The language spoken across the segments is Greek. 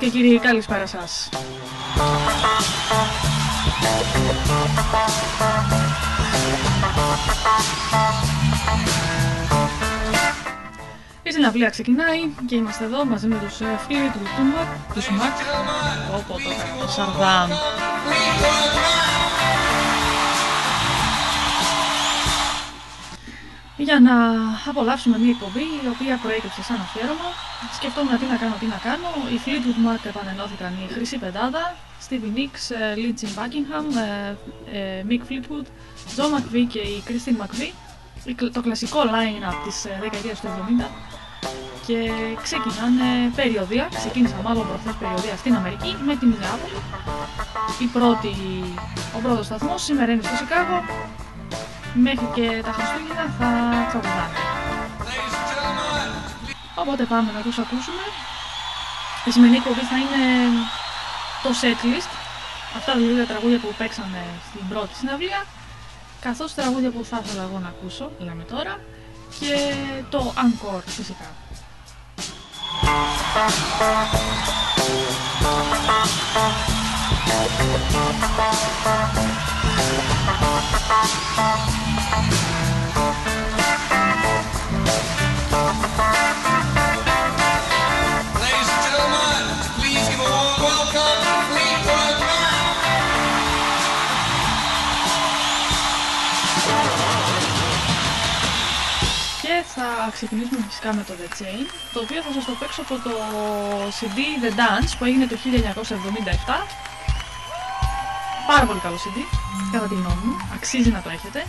Κυρίε και κύριοι, καλησπέρα σας. Η συναυλία ξεκινάει και είμαστε εδώ μαζί με τους ε, φίλοι του Τούμπα, του Σουμάκ, όπου το, το Σαρδάμ. Για να απολαύσουμε μια εκπομπή η οποία προέκυψε σαν αφιέρωμα. Σκεφτόμουν τι να κάνω, τι να κάνω. Οι Fleetwood Mac επανενώθηκαν η Χρυσή Πεντάδα, Stevie Nicks, Lindsey Buckingham, Mick Fleetwood, Joe McVie και η Christine McVie. Το κλασικό line-up της ε, δεκαετίας του 70 και ξεκινάνε περιοδία, ξεκίνησαν μάλλον προχθές περιοδία στην Αμερική με την Ινδιάπολη. Η πρώτη, ο πρώτος σταθμός σήμερα είναι στο Σικάγο, μέχρι και τα Χριστούγεννα θα τραγουδάνε. Οπότε πάμε να τους ακούσουμε. Η σημερινή εκπομπή θα είναι το setlist, αυτά δηλαδή τα τραγούδια που παίξανε στην πρώτη συναυλία, καθώς τραγούδια που θα ήθελα εγώ να ακούσω, λέμε τώρα, και το encore φυσικά. Και θα ξεκινήσουμε φυσικά με το The Chain, το οποίο θα σας το παίξω από το CD The Dance που έγινε το 1977. Πάρα πολύ καλό CD, κατά τη γνώμη μου, αξίζει να το έχετε.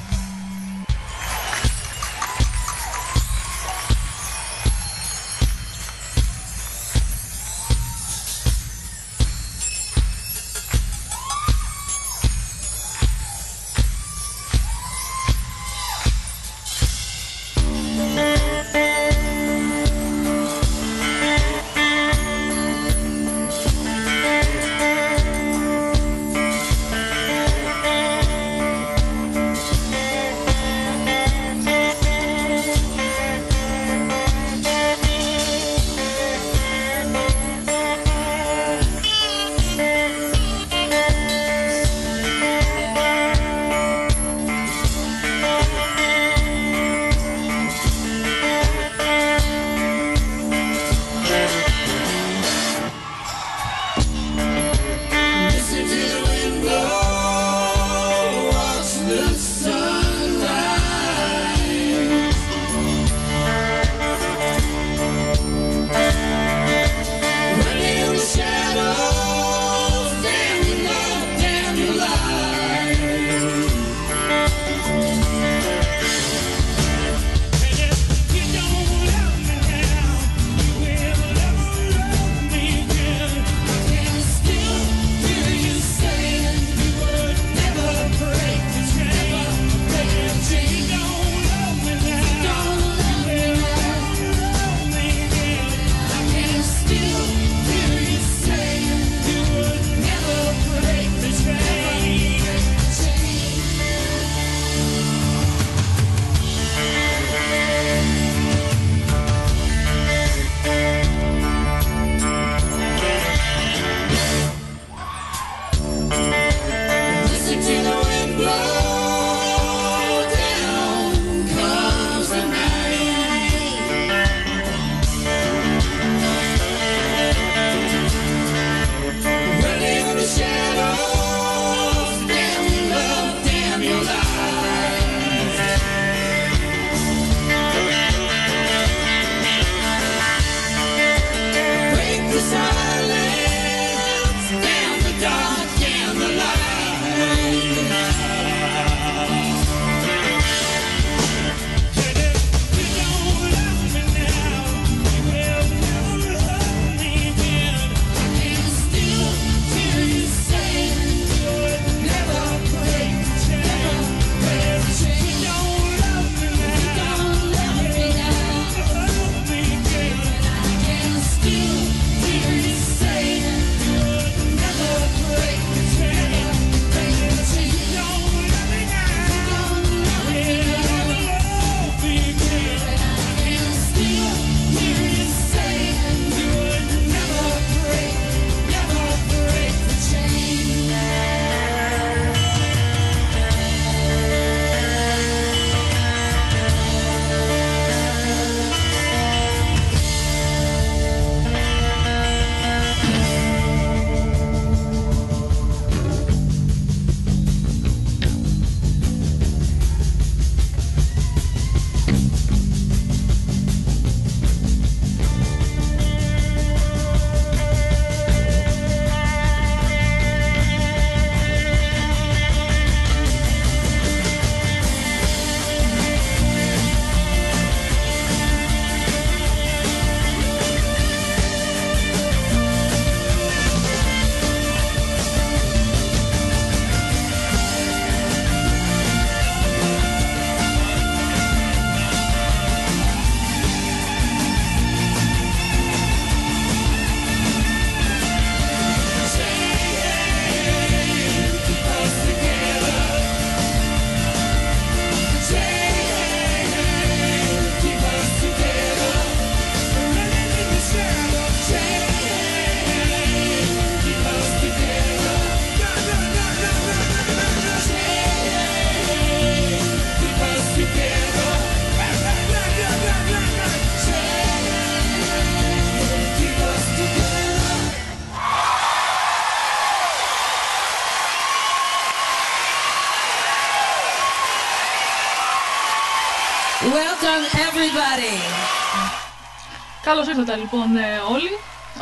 Καλώς ήρθατε λοιπόν ε, όλοι.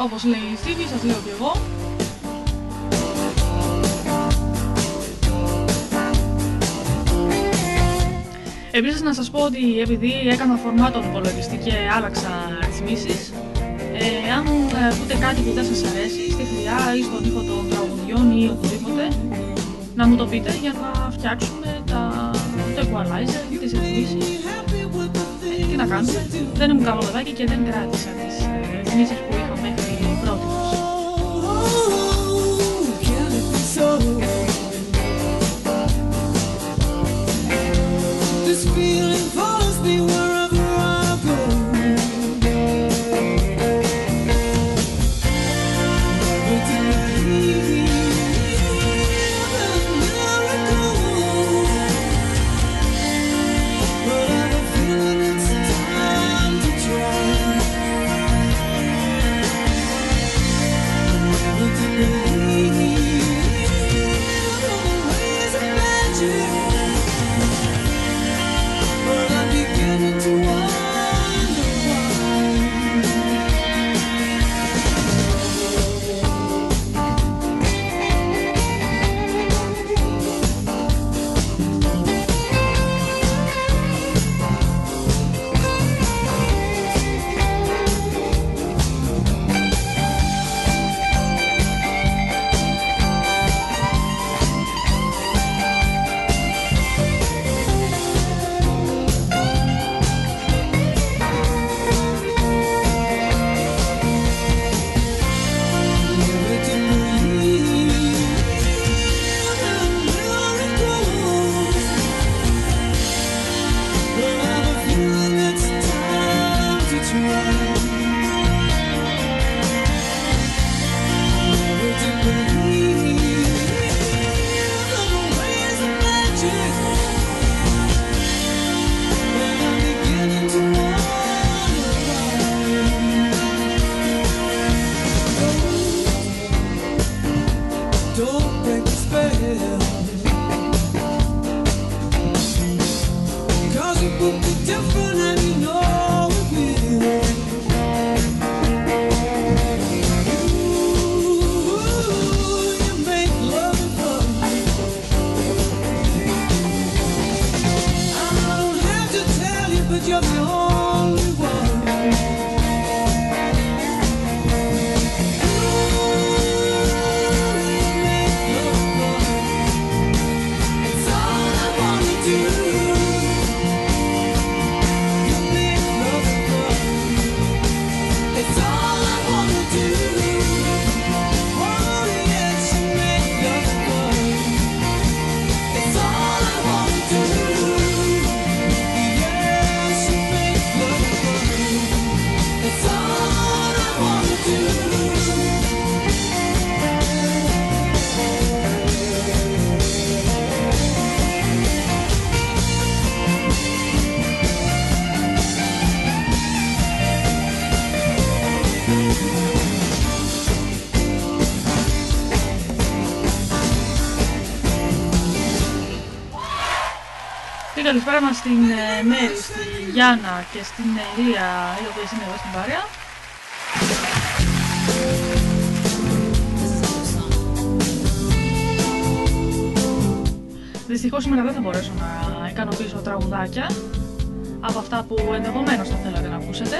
Όπως λέει η Στίβη, σας λέω και εγώ. Επίσης να σας πω ότι επειδή έκανα φορμά τον υπολογιστή και άλλαξα ρυθμίσεις, ε, αν ακούτε κάτι που δεν σας αρέσει, στη χρειά ή στον ήχο των τραγουδιών ή οπουδήποτε, να μου το πείτε για να φτιάξουμε τα, το equalizer, τις ρυθμίσεις. Ε, τι να κάνουμε, δεν ήμουν καλό παιδάκι και δεν κράτησα τις ε, ρυθμίσεις που είχα Μέρη, στη Γιάννα και στην Ελία, οι οποίες είναι εδώ στην παρέα. Δυστυχώς σήμερα δεν θα μπορέσω να ικανοποιήσω τραγουδάκια από αυτά που ενδεχομένως θα θέλατε να ακούσετε.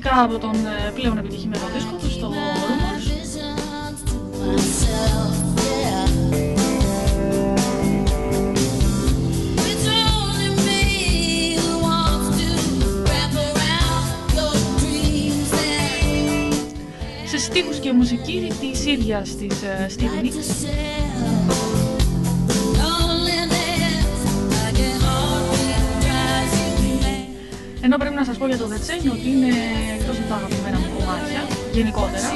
Φυσικά από τον ε, πλέον επιτυχημένο δίσκο του στο Rumors. Σε στίχους και μουσική της ίδιας της uh, Ενώ πρέπει να σας πω για το The Chain ότι είναι εκτός από τα αγαπημένα μου κομμάτια, γενικότερα.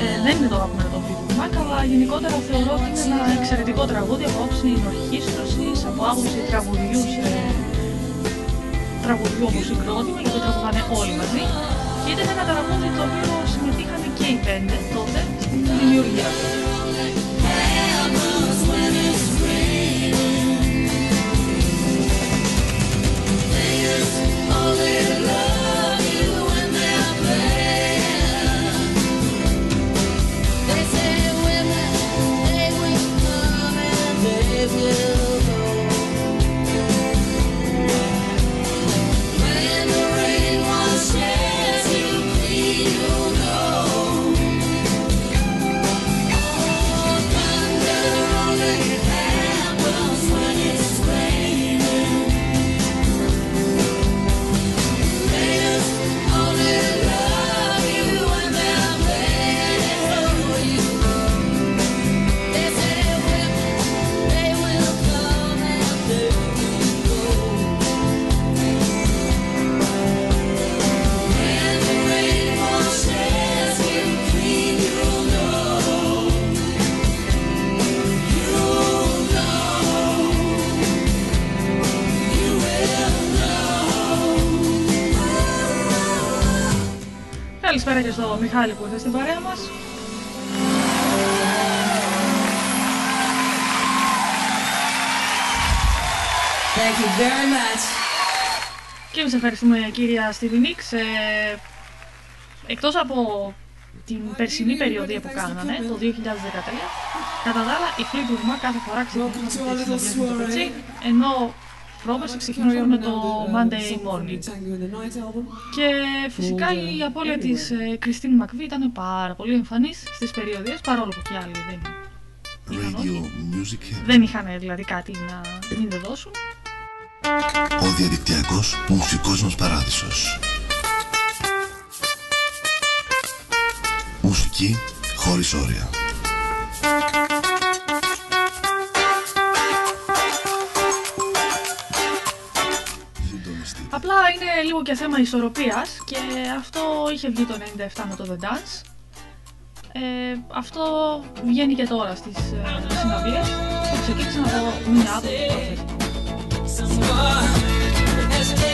Ε, δεν είναι το αγαπημένο το Fleetwood Mac, αλλά γενικότερα θεωρώ ότι είναι ένα εξαιρετικό τραγούδι από άποψη ορχήστρωσης, από άποψη τραγουδιού, σε... τραγουδιού όπως συγκρότημα, γιατί τραγουδάνε όλοι μαζί. Και ήταν ένα τραγούδι το οποίο συμμετείχαν και οι πέντε τότε στην δημιουργία του. falling Καλησπέρα και στο Μιχάλη που ήρθε στην παρέα μας. Thank you very much. Και εμείς ευχαριστούμε κυρία Στιβινίξ. Ε, εκτός από την περσινή περιοδία που κάνανε, το 2013, κατά τα άλλα η Fleetwood Mac κάθε φορά ξεκινούν τις με το Πετσί, ενώ πρόπερση ξεκινούσαμε με το Monday Morning. Και φυσικά η απώλεια της Κριστίν Μακβί ήταν πάρα πολύ εμφανής στις περιοδίες, παρόλο που και άλλοι δεν είχαν, όχι. δεν είχαν δηλαδή κάτι να μην δώσουν. Ο διαδικτυακός μουσικός μας παράδεισος. Μουσική χωρίς όρια. Απλά είναι λίγο και θέμα ισορροπίας και αυτό είχε βγει το 97 με το The Dance. Ε, αυτό βγαίνει και τώρα στις ε, συναυλίες. Και ξεκίνησα να το μία από τις Someone has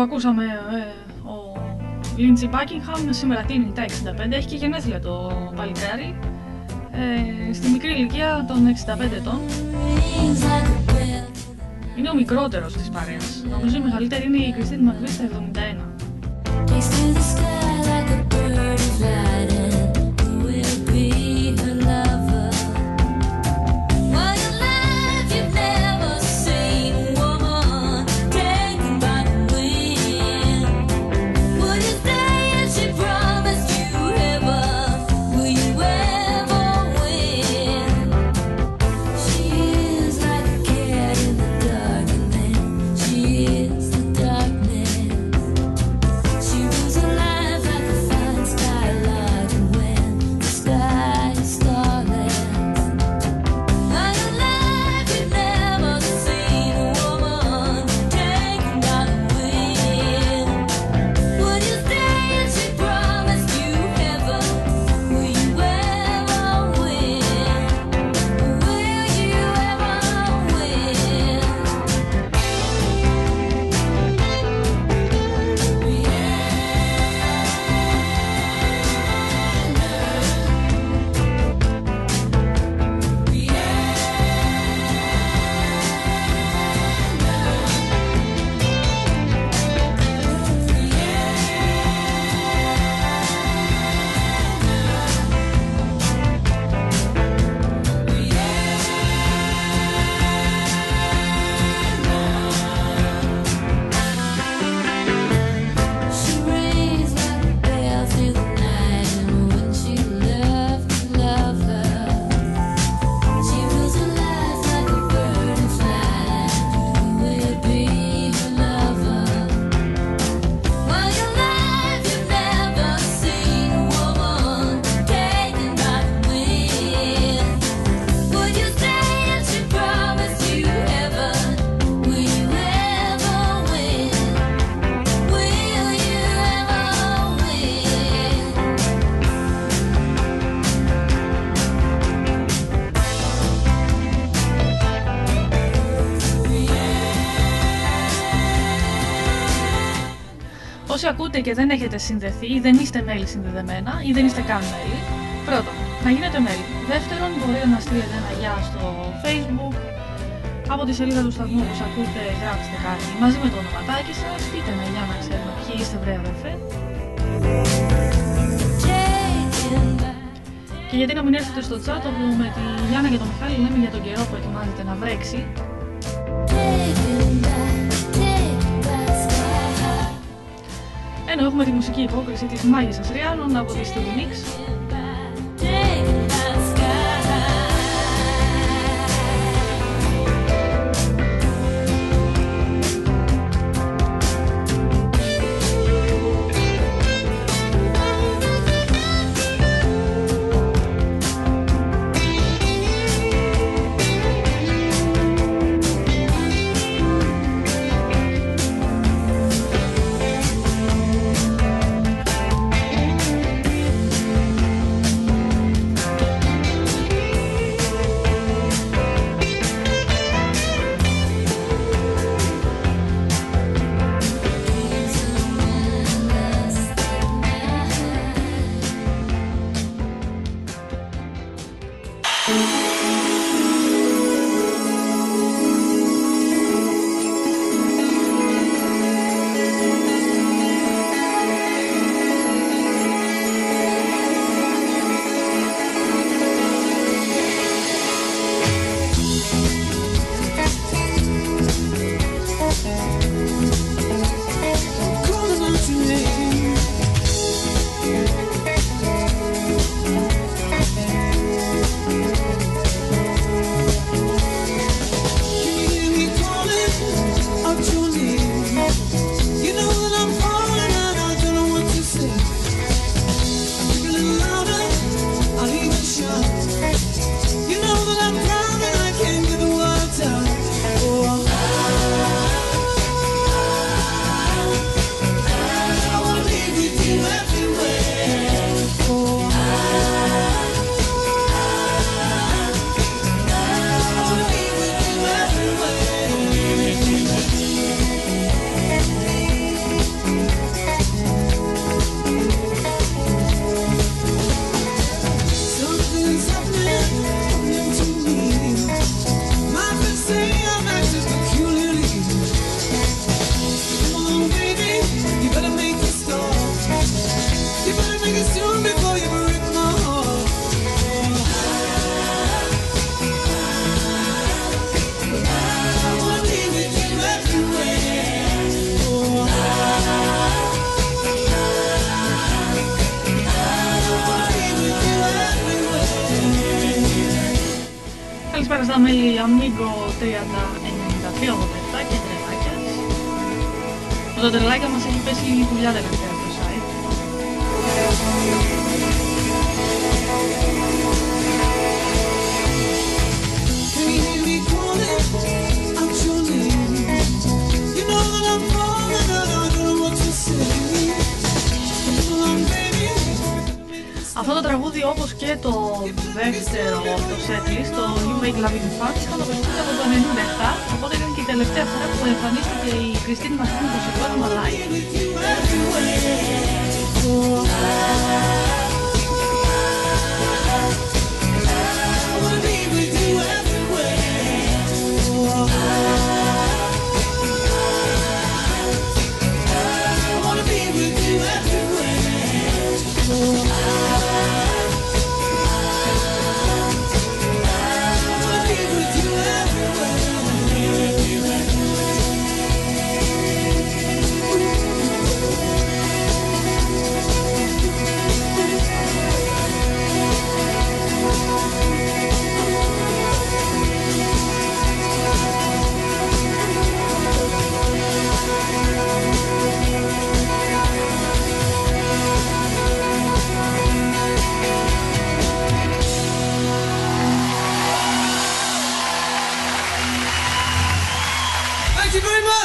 που ακούσαμε, ε, ο Lindsey Buckingham, σήμερα τίνει τα 65, έχει και γενέθλια το παλικάρι. Ε, στη μικρή ηλικία των 65 ετών. Είναι ο μικρότερος της παρέας. Νομίζω η μεγαλύτερη είναι η Κριστίν Μακβί στα 71. Ακούτε και δεν έχετε συνδεθεί ή δεν είστε μέλη συνδεδεμένα ή δεν είστε καν μέλη, πρώτον, να γίνετε μέλη. Δεύτερον, μπορείτε να στείλετε ένα γεια στο facebook, από τη σελίδα του σταθμού που ακούτε γράψτε κάτι μαζί με το ονοματάκι σας, πείτε ένα γεια να ξέρουμε ποιοι είστε βρε αδερφέ. Και γιατί να μην έρθετε στο chat όπου με τη Γιάννα και τον Μιχάλη λέμε για τον καιρό που ετοιμάζεται να βρέξει ενώ έχουμε τη μουσική υπόκριση της Μάγισσας Ριάνων από τη Stevie Nicks Αυτό το τραγούδι όπως και το δεύτερο το setlist, το You Make Loving Fun, είχαν απευθύνει από το 97, οπότε ήταν και η τελευταία φορά που εμφανίστηκε η Κριστίν Μαρτίνη στο συγκρότημα live.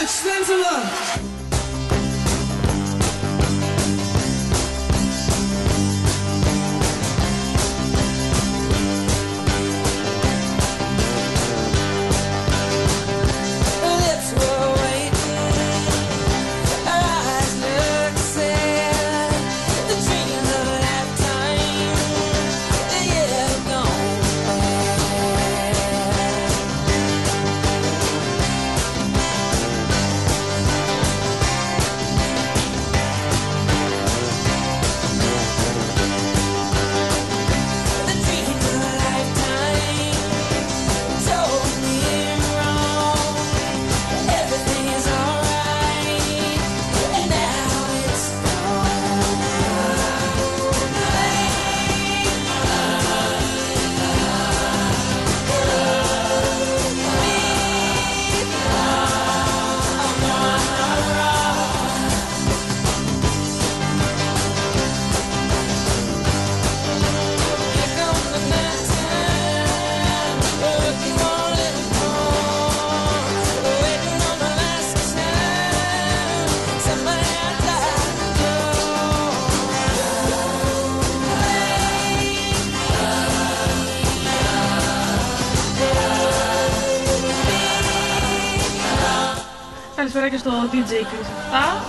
much. Thanks a lot. Και στο DJ Chris 7.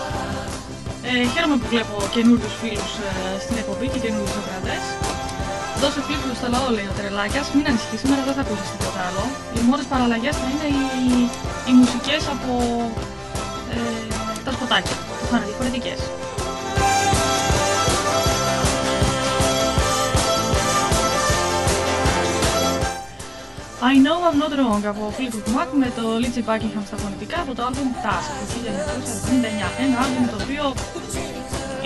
Ε, χαίρομαι που βλέπω καινούριους φίλους ε, στην εκπομπή και καινούριους ακρατέ. Δώσε φλίπλου στο λαό, λέει ο Τρελάκιας. Μην ανησυχείς, σήμερα δεν θα ακούσεις τίποτα άλλο. Οι μόνες παραλλαγές θα είναι οι, οι μουσικές από ε, τα σποτάκια που θα είναι διαφορετικέ. I know I'm not wrong από Fleetwood Mac με το Lindsey Buckingham στα φωνητικά από το album Task του 1979. Ένα album το οποίο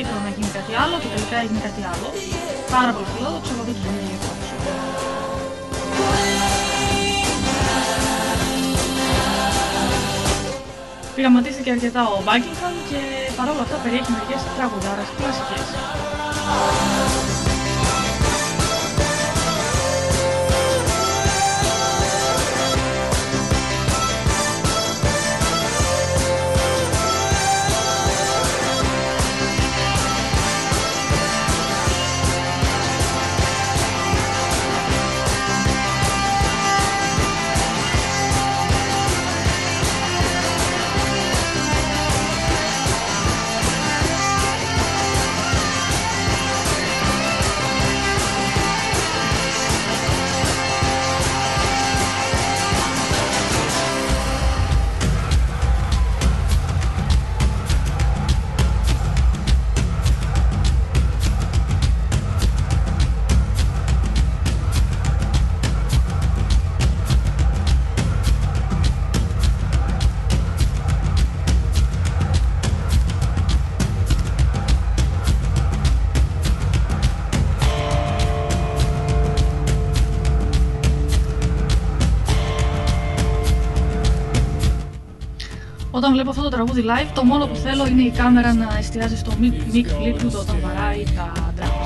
ήθελα να γίνει κάτι άλλο και τελικά έγινε κάτι άλλο. Πάρα πολύ φιλόδοξο από αυτό το δημιουργικό. Πειραματίστηκε αρκετά ο Buckingham και παρόλα αυτά περιέχει μερικές τραγουδάρες κλασικές. Όταν βλέπω αυτό το τραγούδι live, το μόνο που θέλω είναι η κάμερα να εστιάζει στο Mick Mick Fleetwood όταν βαράει τα drums.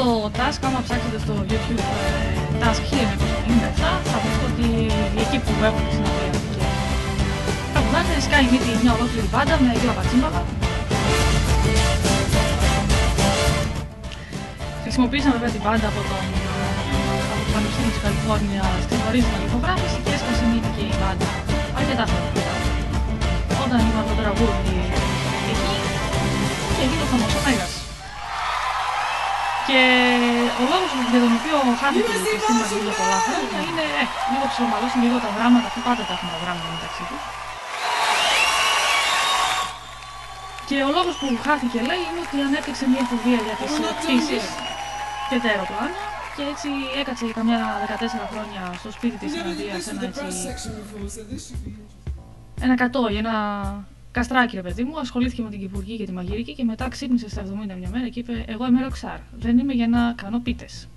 Το Task, άμα ψάξετε στο YouTube ε, Task 1997, θα βρείτε ότι εκεί που έχουν τη συνοδεία και κάπου να είναι, σκάει μύτη μια ολόκληρη μπάντα με κλαπατσίμπαλα. Χρησιμοποίησαν βέβαια την μπάντα από, τον, από το Πανεπιστήμιο της Καλιφόρνια στην ορίζοντα λιθογράφηση και έσπασε μύτη και η μπάντα αρκετά χρόνια μετά. Όταν είπαν το τραγούδι εκεί και γίνει ο χαμός ο Μέγας. Και ο λόγος για τον οποίο χάθηκε η Χριστίνα Βαγγέλη για πολλά χρόνια είναι ε, λίγο ψιλομαλώσουν λίγο τα γράμματα, αφού πάντα τα έχουν τα γράμματα μεταξύ τους. Και ο λόγος που χάθηκε λέει είναι ότι ανέπτυξε μια φοβία για τις πτήσεις και τα αεροπλάνα και έτσι έκατσε για καμιά 14 χρόνια στο σπίτι της Συναδίας ένα έτσι section before, so this should be ένα κατόι, ένα καστράκι ρε παιδί μου, ασχολήθηκε με την κυπουργή και τη μαγειρική και μετά ξύπνησε στα 70 μια μέρα και είπε εγώ είμαι ροξάρ, δεν είμαι για να κάνω πίτες.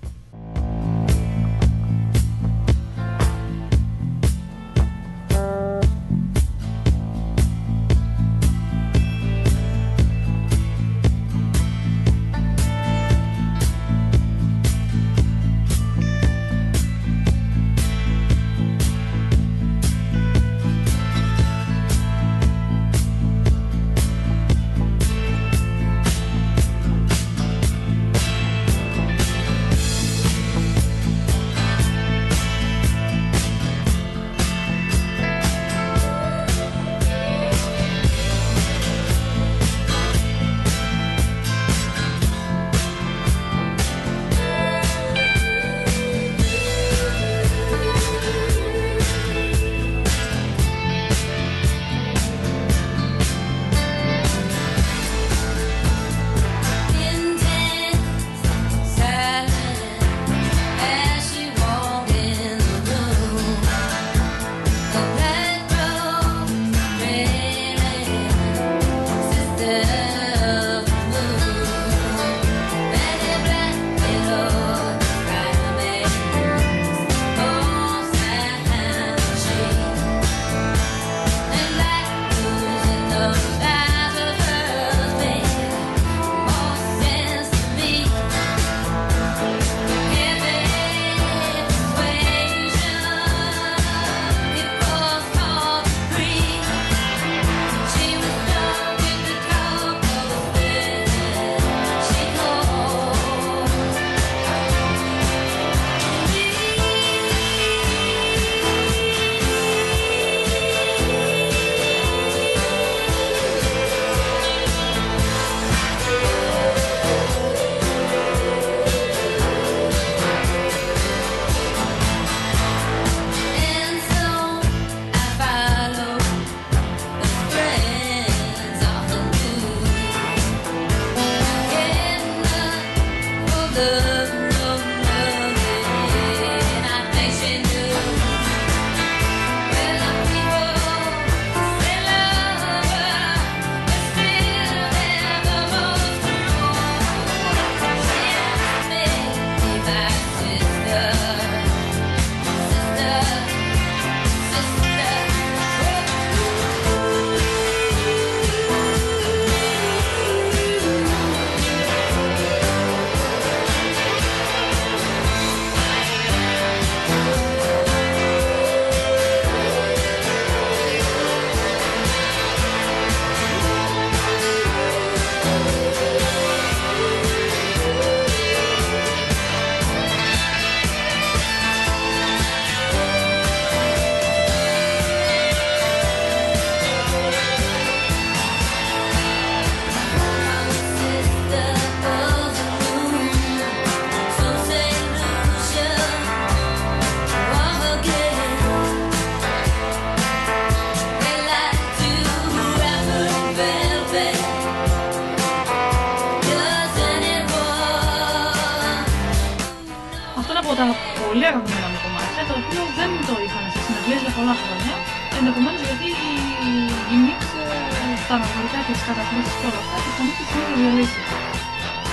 Αναφορικά και τις καταχρήσεις και όλα αυτά, τη φωνή της είναι διαλύσει.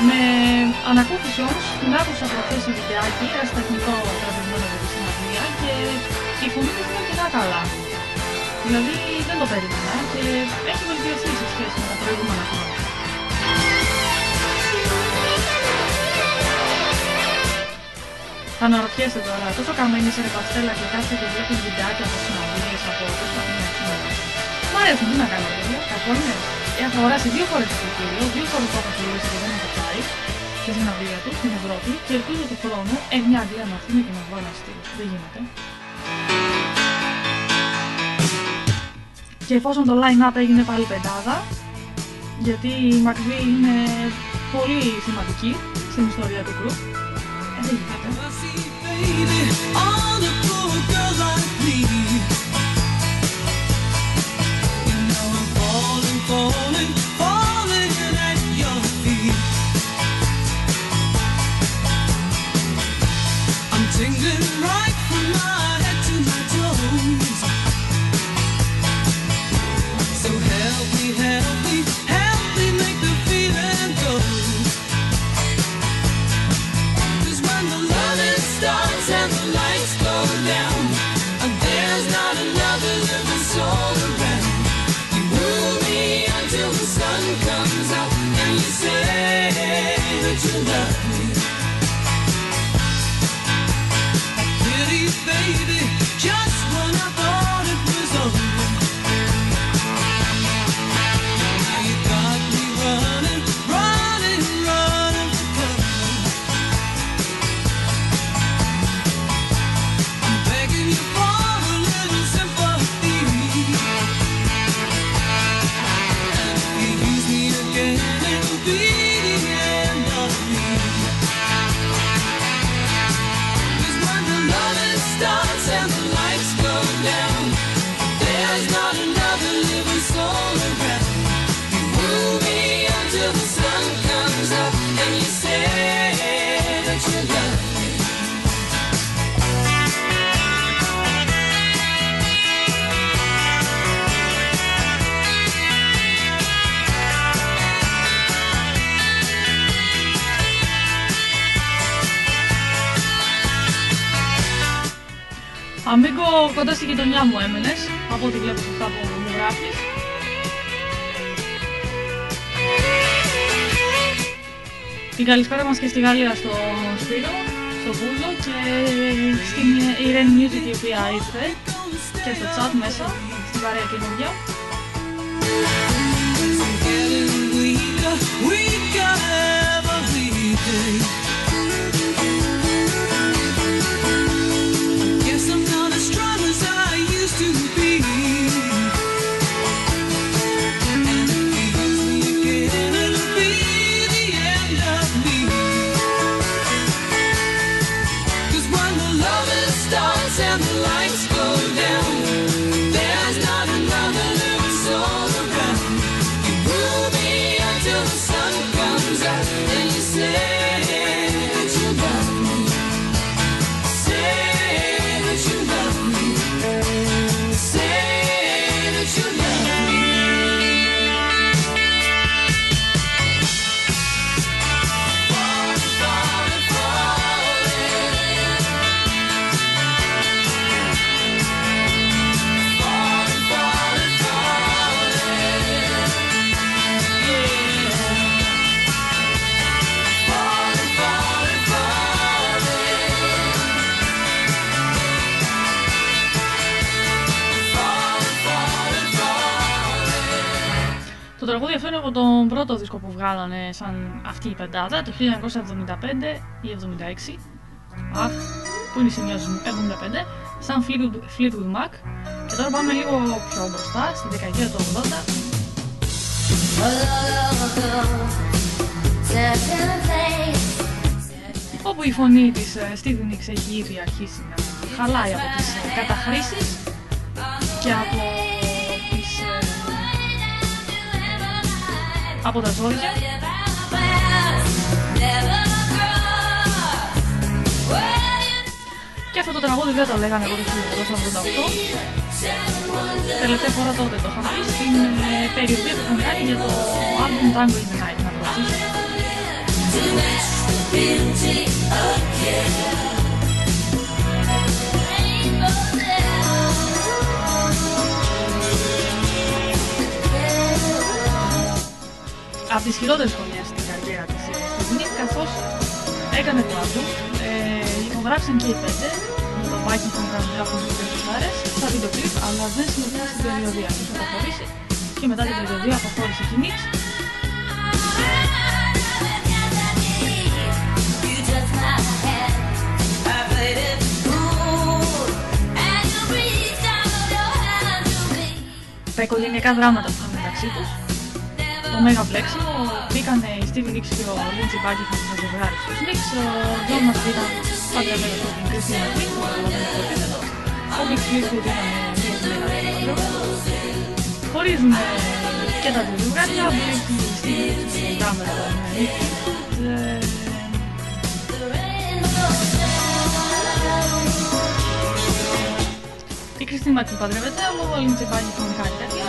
Με ανακούφιση όμως την άκουσα προχθές σε βιντεάκι, αστεχνικό τραβηγμένο για τη συναυλία και η φωνή της είναι αρκετά καλά. Δηλαδή δεν το περίμενα και έχει βελτιωθεί σε σχέση με τα προηγούμενα χρόνια. Θα αναρωτιέστε τώρα, τόσο καμένη σε ρεπαστέλα και κάθε και βλέπει βιντεάκια από συναντήσεις από τόσο χρόνια σήμερα. Μ' αρέσουν, τι να κάνω βέβαια, κακό είναι. Έχω αγοράσει δύο φορές το εισιτήριο, δύο φορές το έχω τελειώσει και δεν έχω πάει στη συναυλία του στην Ευρώπη και ελπίζω του χρόνου ε, μια Αγγλία να έρθει και να βγάλω ένα στήλο. Δεν γίνεται. Και εφόσον το line-up έγινε πάλι πεντάδα, γιατί η McVie είναι πολύ σημαντική στην ιστορία του group, ε, δεν γίνεται. Μου έμενες, από ό,τι βλέπω σε αυτά που μου γράφεις. Την καλησπέρα μας και στη Γαλλία στο Σπύρο, στο Βούλο και στην Irene Music η οποία ήρθε και στο chat μέσα στην παρέα καινούργια. Getting weaker, weaker and the lights. go από τον πρώτο δίσκο που βγάλανε σαν αυτή η πεντάδα, το 1975 ή 76. Αχ, πού είναι οι σημειώσεις μου, 75, σαν Fleetwood, Fleetwood Mac. Και τώρα πάμε λίγο πιο μπροστά, στη δεκαετία του 80. όπου η φωνή της ε, Stevie Nicks έχει ήδη αρχίσει να χαλάει από τις ε, καταχρήσεις και από από τα ζόρια Και αυτό το τραγούδι δεν το λέγανε εγώ το 1988. Τελευταία φορά τότε το είχα πει στην ε, περιοδία που είχαν κάνει για το album Tango in the Night να προωθήσει. Από τις χειρότερες χρονιές στην καριέρα της η Στεβνή, καθώς έκανε το άλμπουμ, ε, υπογράψαν και οι πέντε, με το Viking που ήταν από τις περισσότερες, στα βίντεο κλιπ, αλλά δεν συμμετείχε στην περιοδία. Τους αποχωρήσει και μετά την περιοδία αποχώρησε η Νίξ. Τα οικογενειακά δράματα που είχαν μεταξύ τους, το μέγα πλέξιμο, μπήκαν οι Stevie Nicks και ο Lindsey Buckingham στο ζευγάρι στους Nicks, ο John μας ήταν παντρεμένος με την Christina Quinn, που καταλαβαίνει το επίθετο, ο Mick Fleetwood ήταν δύο μεγαλύτερο Χωρίζουν ε, και τα δύο ζευγάρια, βλέπει η Stevie Nicks και η Drummer των Nick Fleetwood, ε, Η Κριστίνα την παντρεύεται, ο Lindsey Buckingham κάνει τέτοια.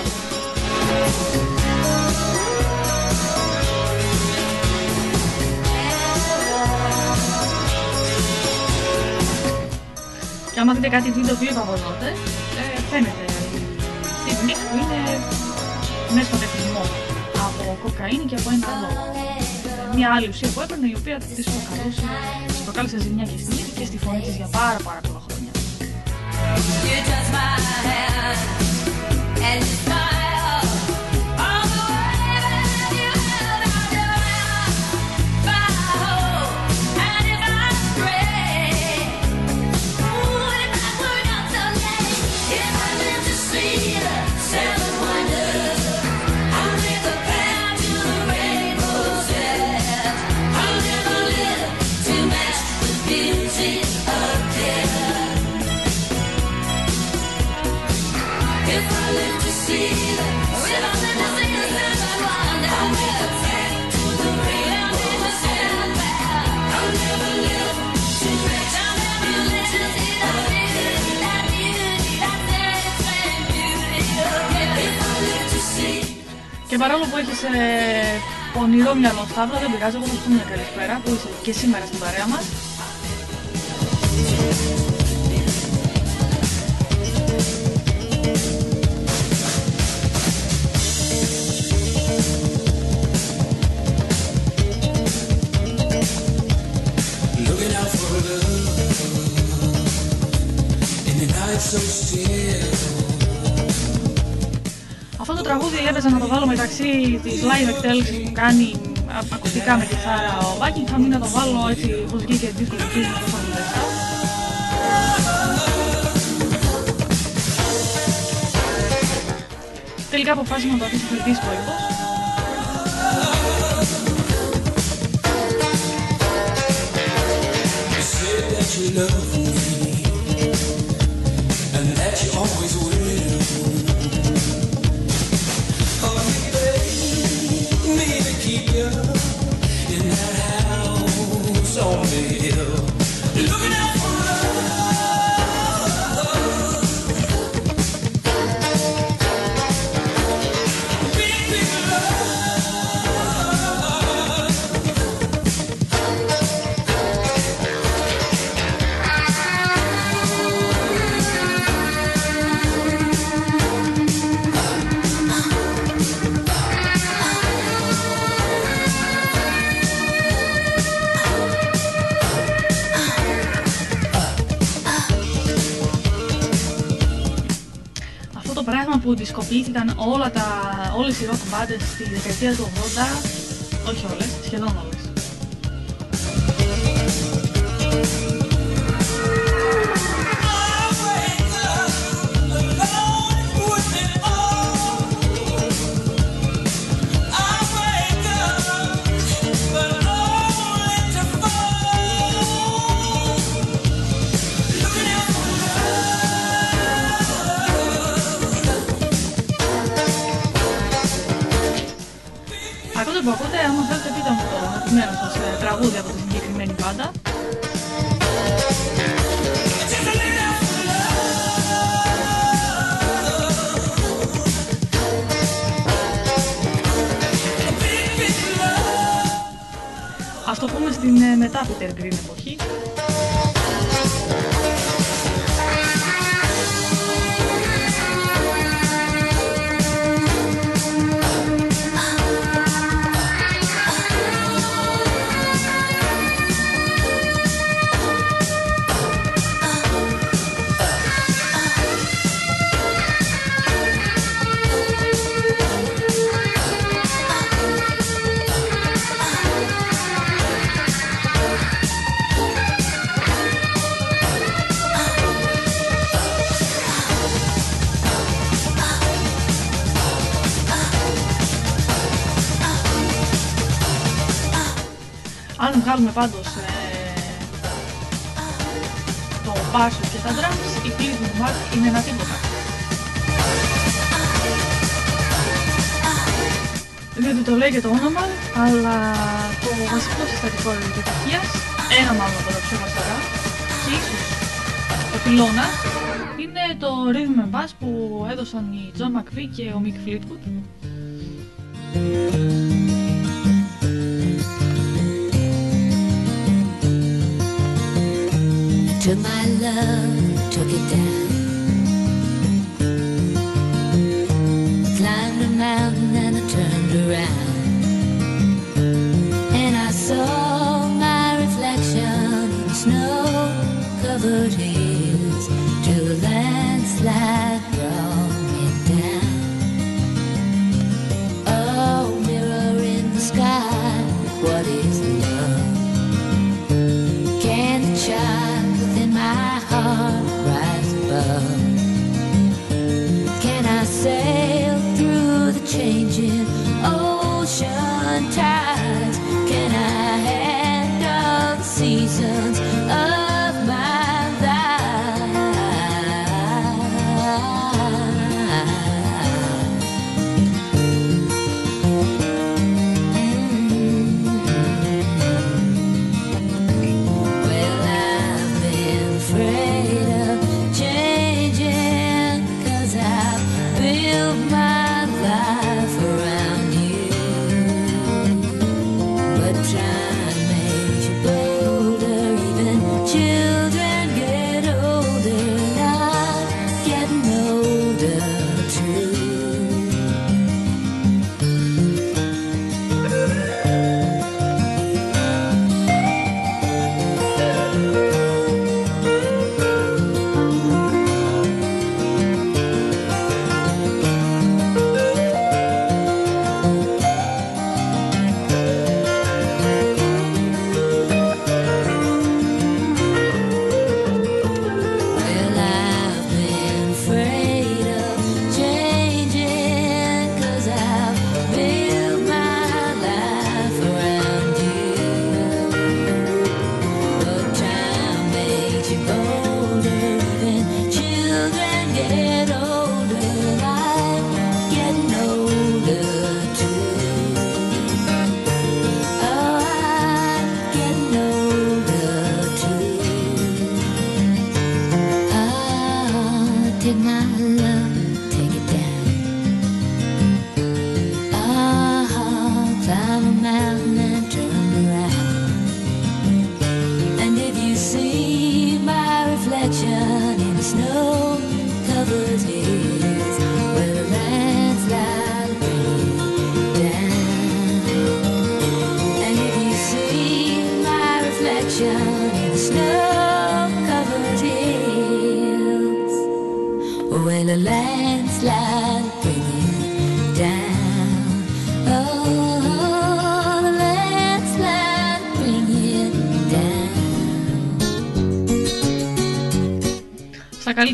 Άμα δείτε κάτι βίντεο κλιπ από τότε, ε, φαίνεται η Steve Nicks που είναι μέσα στον τεχνισμό από κοκαίνη και από ένα καλό. Μια άλλη ουσία που έπαιρνε η οποία της προκαλούσε, της προκάλεσε ζημιά και στη μύτη και στη φωνή της για πάρα πάρα πολλά χρόνια. You παρόλο που έχεις ε, πονηρό μυαλό Σταύρο, δεν πειράζει, εγώ θα σου πω μια καλησπέρα που είσαι και σήμερα στην παρέα μας. Το τραγούδι έπαιζα να το βάλω μεταξύ της live εκτέλεσης που κάνει α- ακουστικά με κιθάρα ο Buckingham ή να το βάλω έτσι όπως βγήκε δίσκο του Disney το 87. Τελικά αποφάσισα να το αφήσω στο δίσκο ύφος. You said that you love to you. Που δισκοποιήθηκαν όλα τα, όλες οι rock μπάντες στη δεκαετία του 80, όχι όλες, σχεδόν όλες. πάντως ε, το μπάσο και τα drums, η του Mac είναι ένα τίποτα. Δεν το λέει και το όνομα, αλλά το βασικό συστατικό της επιτυχίας, ένα μάλλον από τα πιο βασικά, και ίσως ο πυλώνας, είναι το rhythm and που έδωσαν οι John McVie και ο Mick to my love, took it down.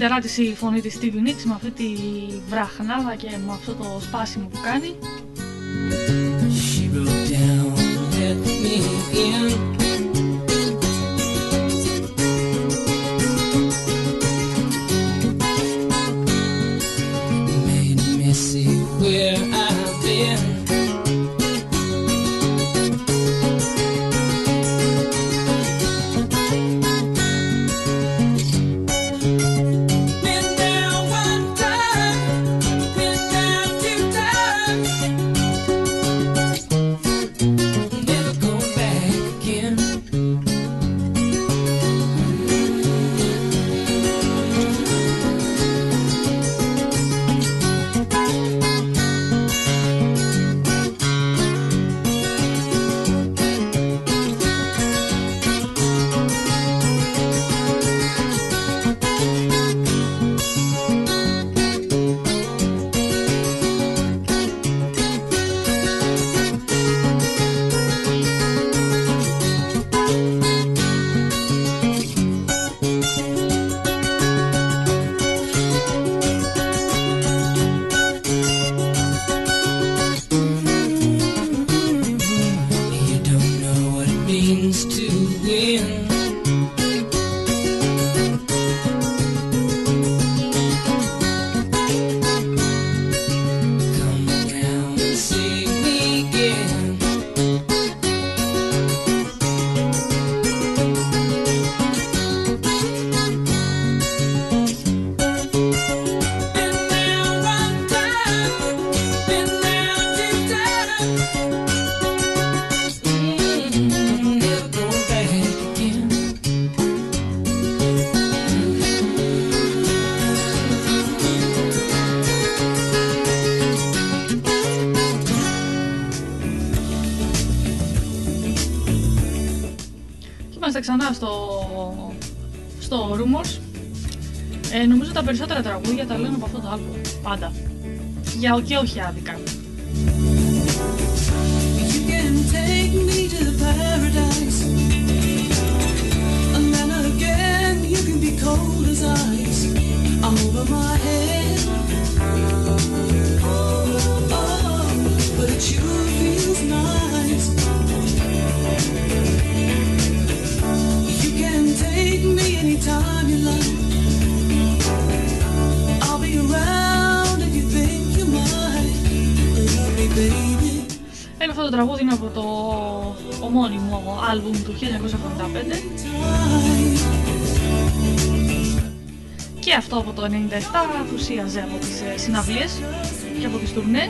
τεράτισε η φωνή της Stevie Nicks με αυτή τη βραχνάδα και με αυτό το σπάσιμο που κάνει. στο, στο Rumors, ε, νομίζω τα περισσότερα τραγούδια τα λένε από αυτό το album. πάντα. Για και όχι. του 1985 και αυτό από το 1997 απουσίαζε από τις ε, συναυλίες και από τις τουρνέ.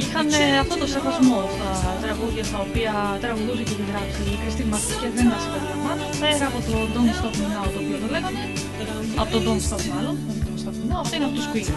Είχαν ε, αυτό το σεβασμό στα τραγούδια στα οποία τραγουδούσε και γράψε η Κριστίν Μαρτή και δεν τα συμπεριλαμβάνω πέρα από το Don't Stop Me Now το οποίο το λέγανε. Από το Don't Stop μάλλον, Don't Stop Me Now, αυτό είναι από τους Queen.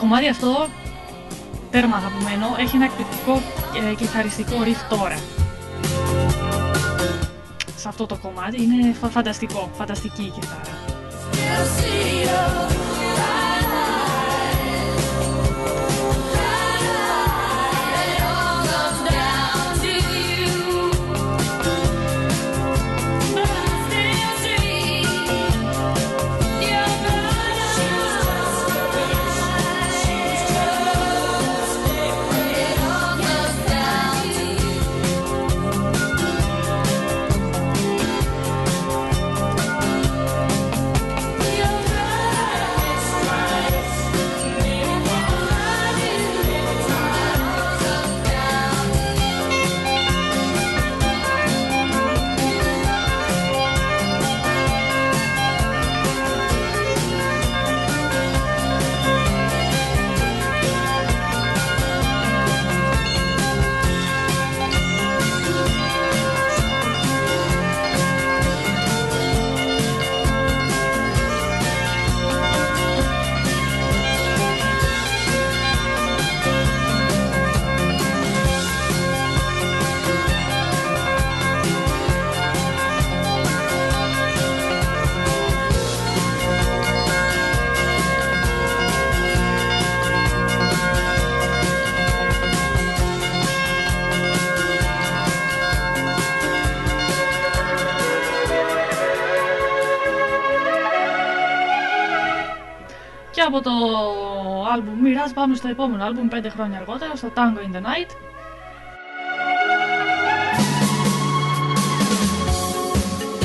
Κομμάτι αυτό, τέρμα αγαπημένο, έχει ένα εκπληκτικό ε, κιθαριστικό riff τώρα. Σε αυτό το κομμάτι είναι φα- φανταστικό, φανταστική η κιθάρα. Από το άλμπουμ Mirage πάμε στο επόμενο άλμπουμ 5 χρόνια αργότερα, στο Tango in the Night.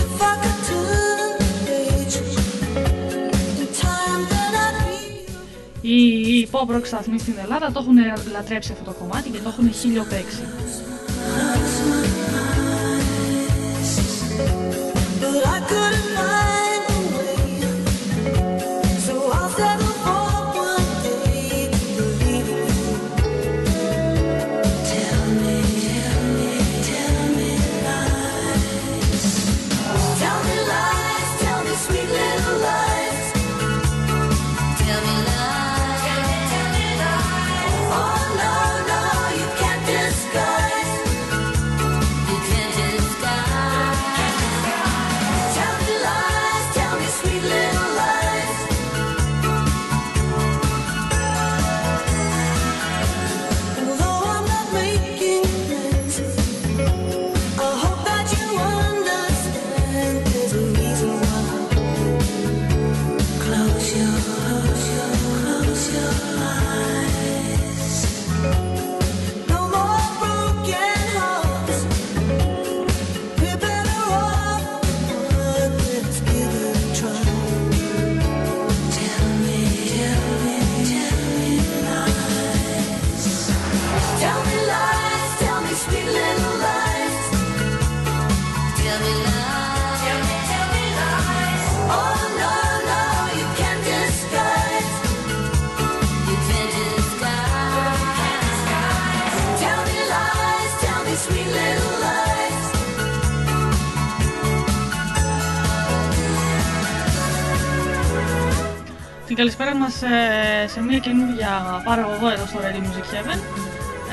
If I could turn the page in time, then I'd be Οι, οι pop rock σταθμοί στην Ελλάδα το έχουν λατρέψει αυτό το κομμάτι και το έχουν χιλιοπαίξει. But I couldn't Την καλησπέρα μας ε, σε μια καινούργια παραγωγό εδώ στο Radio Music Heaven.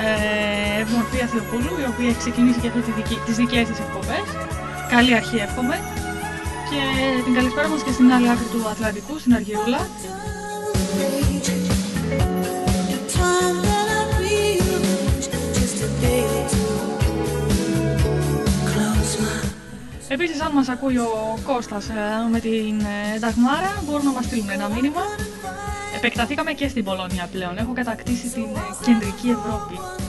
Ε, Ευμορφία Θεοπούλου, η οποία έχει ξεκινήσει και αυτή τη δική, τις δικές της εκπομπές. Καλή αρχή εύχομαι. Και την καλησπέρα μας και στην άλλη άκρη του Ατλαντικού, στην Αργυρούλα. Επίσης, αν μας ακούει ο Κώστας ε, με την ε, Νταγμάρα, μπορούν να μας στείλουν ένα μήνυμα. Επεκταθήκαμε και στην Πολωνία πλέον. Έχω κατακτήσει την ε, κεντρική Ευρώπη.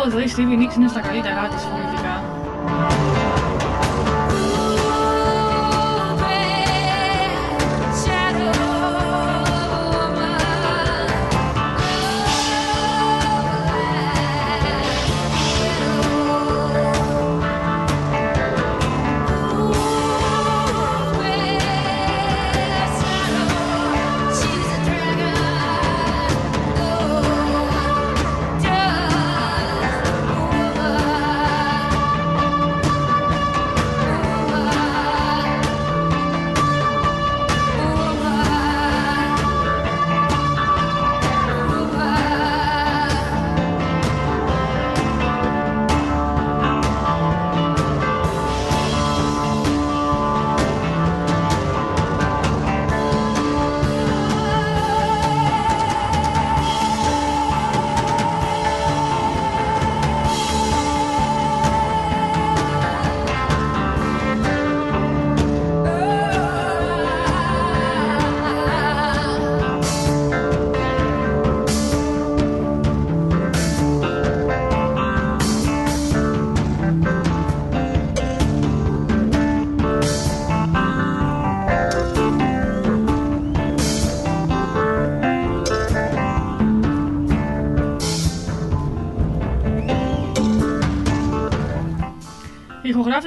Όπως λέει η Stevie Nicks είναι στα καλύτερά της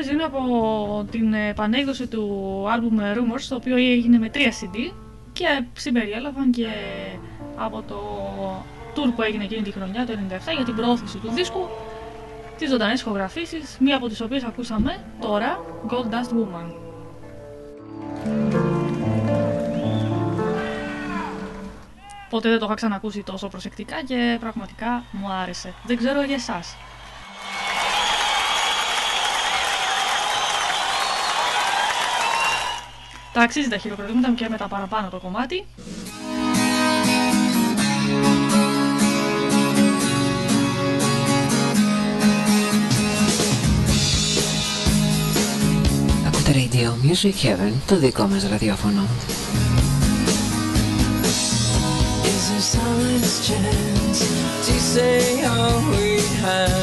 ηχογράφηση είναι από την επανέκδοση του album Rumors, το οποίο έγινε με 3 CD και συμπεριέλαβαν και από το tour που έγινε εκείνη τη χρονιά, το 97, για την προώθηση του δίσκου, τις ζωντανές ηχογραφήσεις, μία από τις οποίες ακούσαμε τώρα, Gold Dust Woman. Ποτέ δεν το είχα ξανακούσει τόσο προσεκτικά και πραγματικά μου άρεσε. Δεν ξέρω για εσάς. Τα αξίζει τα χειροκροτήματα μου και με τα παραπάνω το κομμάτι. Ακούτε Radio Music Heaven, το δικό μας ραδιόφωνο. Is there someone's chance to say all we have;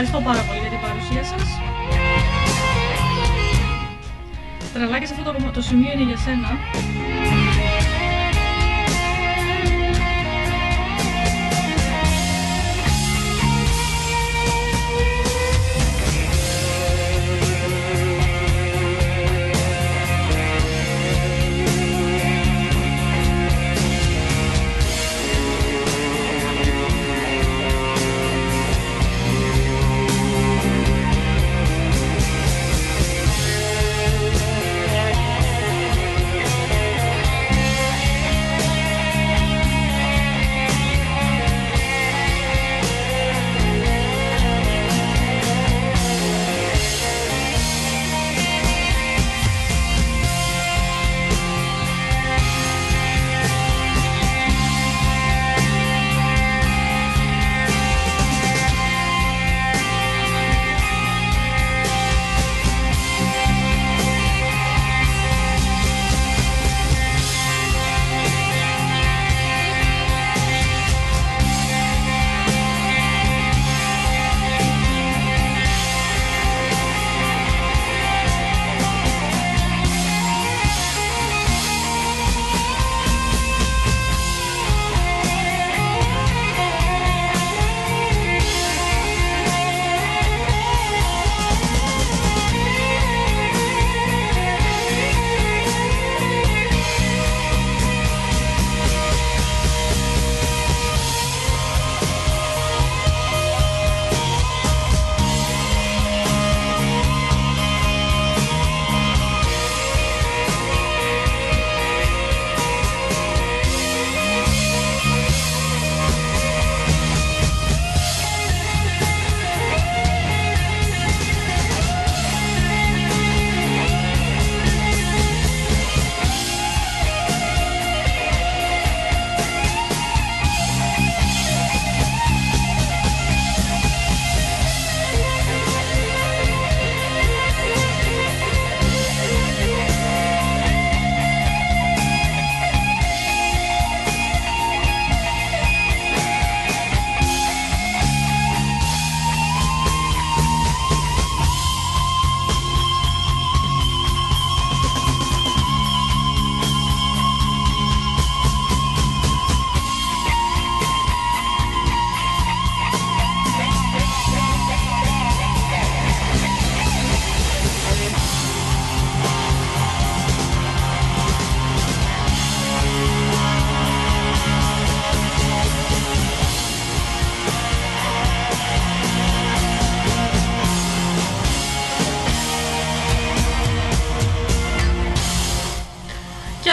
Ευχαριστώ πάρα πολύ για την παρουσία σας. Τρελάκια σε αυτό το, κομμά- το σημείο είναι για σένα.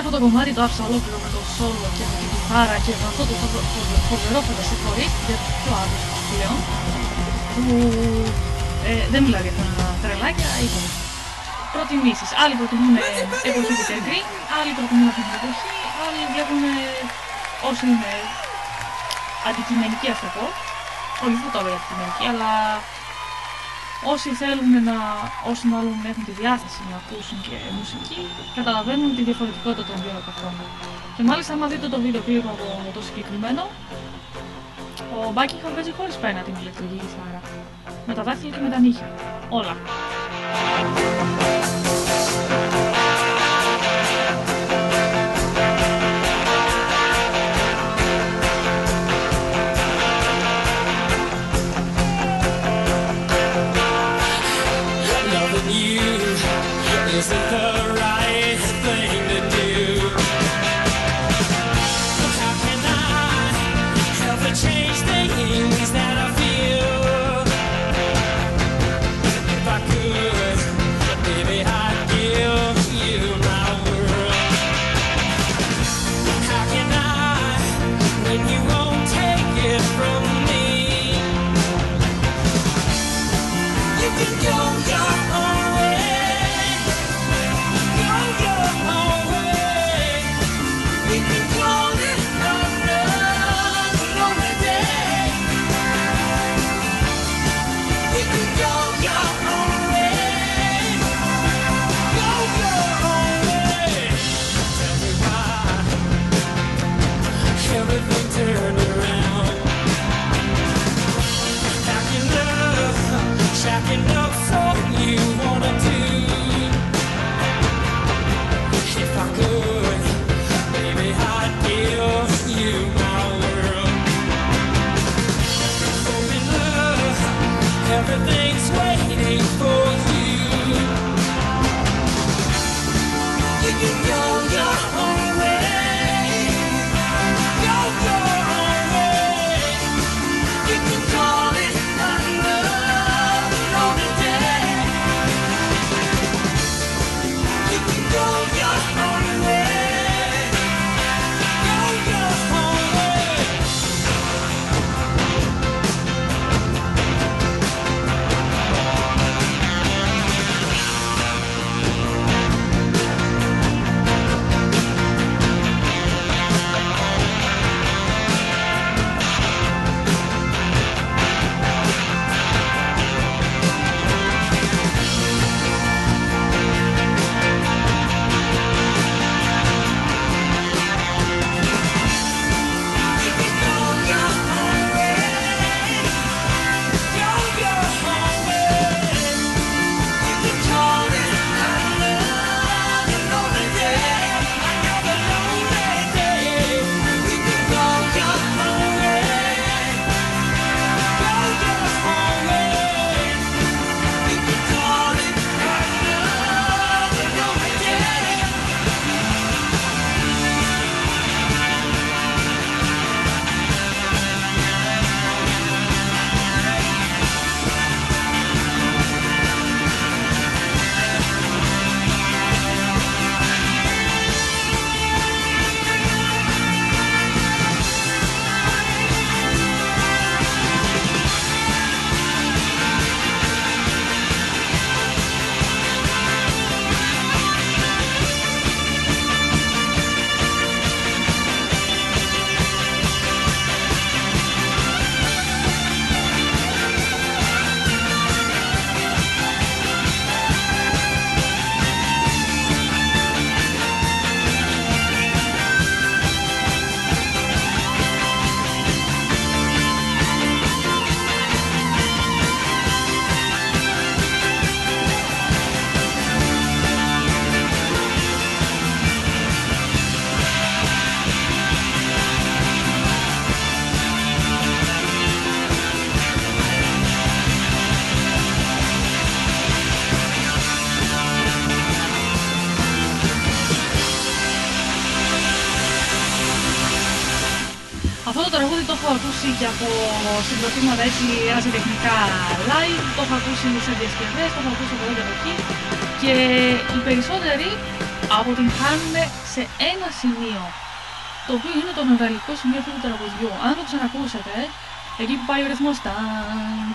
Αυτό το κομμάτι το άφησα ολόκληρο με το solo και με την κιθάρα και με αυτό το φοβε- φοβε- φοβερό φανταστικό riff για τους πιο άδειους πλέον που ε, δεν μιλάω για τα τρελάκια, είπαμε. Προτιμήσεις. Άλλοι προτιμούν εποχή Peter Green, άλλοι προτιμούν αυτή την εποχή, άλλοι βλέπουν ε, όσοι είναι αντικειμενικοί ας το πω. Όχι δεν το λέω αντικειμενικοί, αλλά όσοι θέλουν να, όσοι μάλλον έχουν τη διάθεση να ακούσουν και μουσική, καταλαβαίνουν τη διαφορετικότητα των δύο εποχών. Και μάλιστα, άμα δείτε το βίντεο κλίπ από το συγκεκριμένο, ο Buckingham παίζει χωρίς πένα την ηλεκτρική κιθάρα. Με τα δάχτυλα και με τα νύχια. Όλα. Is it? Tá και από συγκροτήματα έτσι ερασιτεχνικά live, το έχω ακούσει σε διασκευές, το έχω ακούσει από εδώ και από εκεί και οι περισσότεροι αποτυγχάνουν σε ένα σημείο το οποίο είναι το νευραλικό σημείο αυτού του τραγουδιού. Αν το ξανακούσετε, εκεί που πάει ο ρυθμός ταν,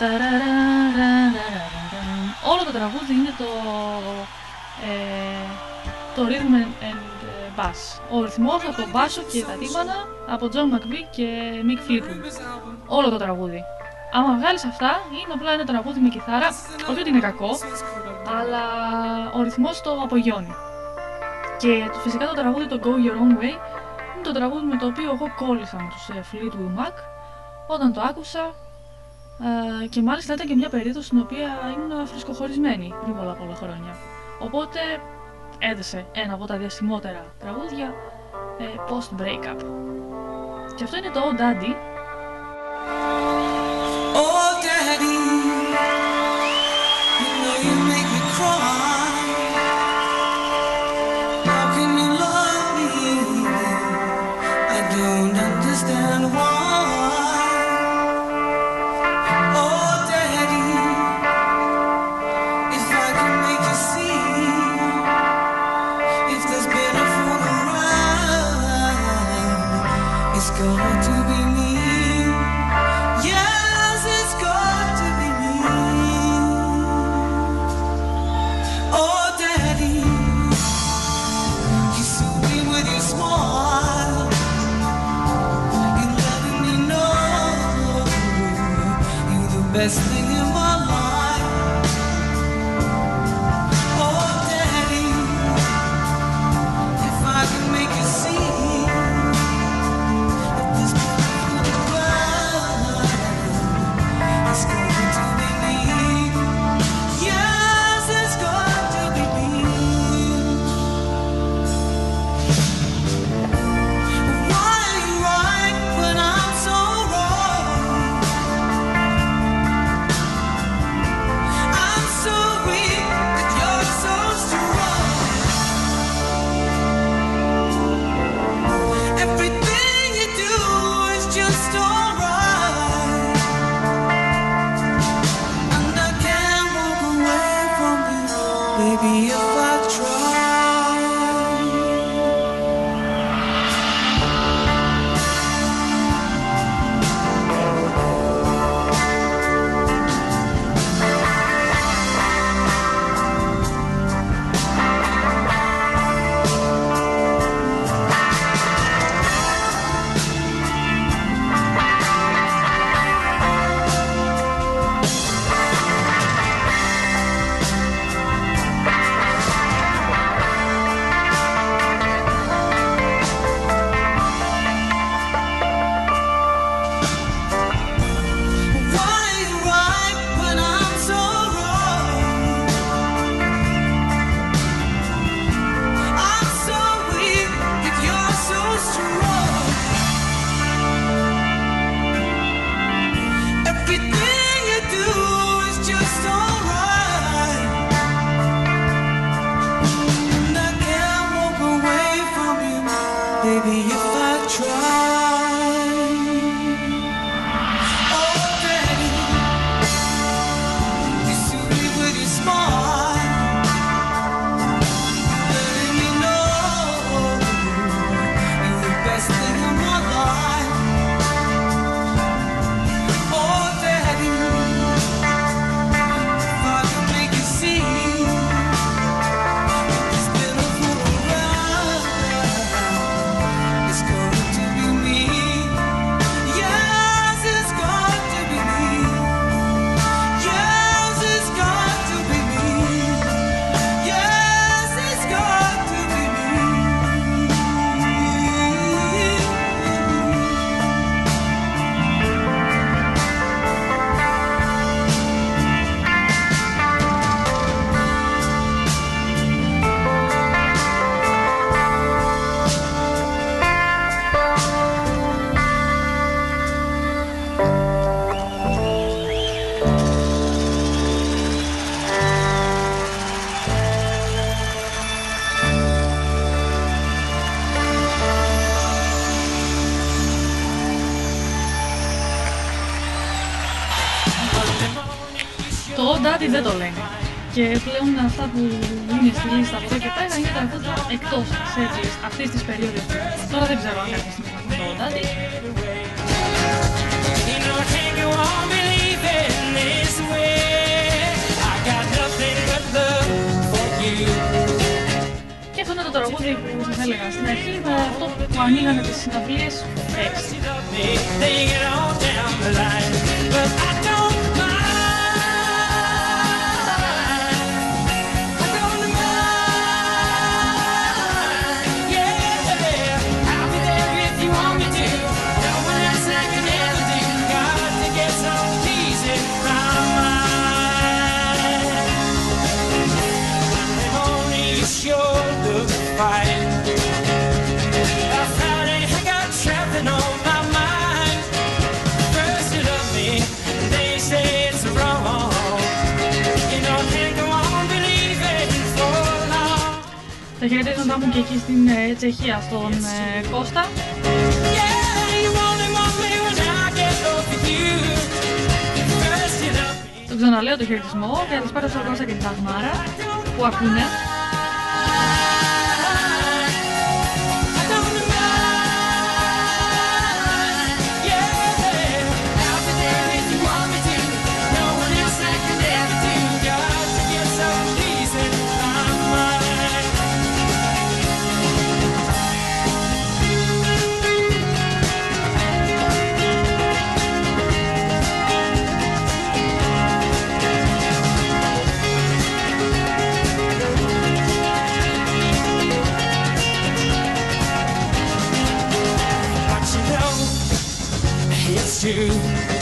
ταραραραραραραραμ, όλο το τραγούδι είναι το, ε, το rhythm and and bass. Ο ρυθμός από τον μπάσο και τα τύμπανα από John McVie και Mick Fleetwood. Όλο το τραγούδι. Άμα βγάλεις αυτά, είναι απλά ένα τραγούδι με κιθάρα, όχι ότι είναι κακό, αλλά ο ρυθμός το απογειώνει. Και το, φυσικά το τραγούδι το Go Your Own Way είναι το τραγούδι με το οποίο εγώ κόλλησα με τους ε, Fleetwood Mac όταν το άκουσα ε, και μάλιστα ήταν και μια περίοδος στην οποία ήμουν φρεσκοχωρισμένη πριν πολλά πολλά χρόνια. Οπότε έδεσε ένα από τα διαστημότερα τραγούδια ε, post-breakup. Και αυτό είναι το Oh Daddy. Oh, Daddy, you know you make me cry. How can you love me? I don't understand why. δεν το λένε. Και πλέον αυτά που είναι στη λίστα από τα είναι τα εκτός, έτσι, it's you.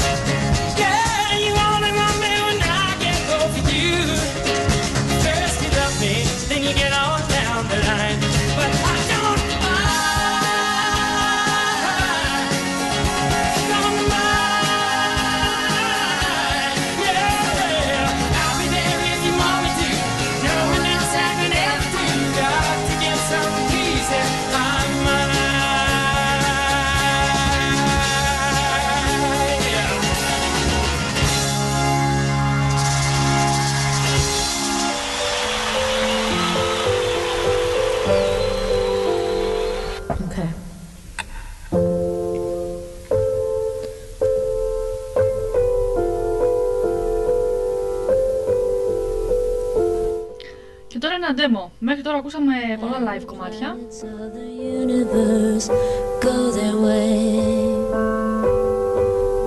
Μέχρι τώρα ακούσαμε πολλά live κομμάτια.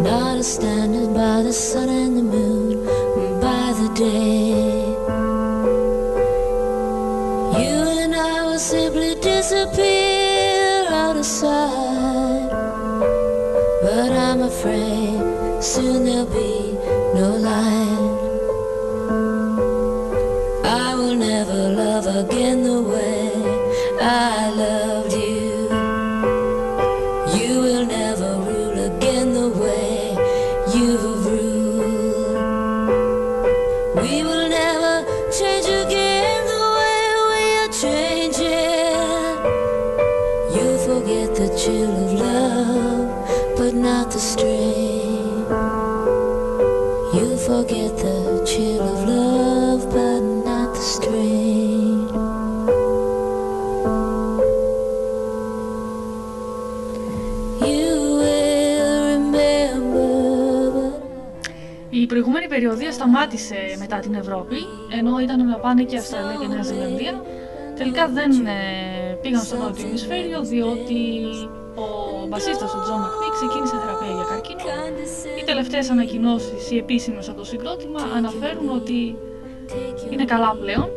Not a by the sun and the moon, by the day. You and I will simply disappear out of sight. But I'm afraid soon there'll be no light. περιοδεία σταμάτησε μετά την Ευρώπη, ενώ ήταν να πάνε και Αυστραλία και Νέα Ζηλανδία. Τελικά δεν ε, πήγαν στο νότιο ημισφαίριο, διότι ο μπασίστας ο Τζον Μακβί ξεκίνησε θεραπεία για καρκίνο. Οι τελευταίες ανακοινώσεις, οι επίσημες από το συγκρότημα, αναφέρουν ότι είναι καλά πλέον.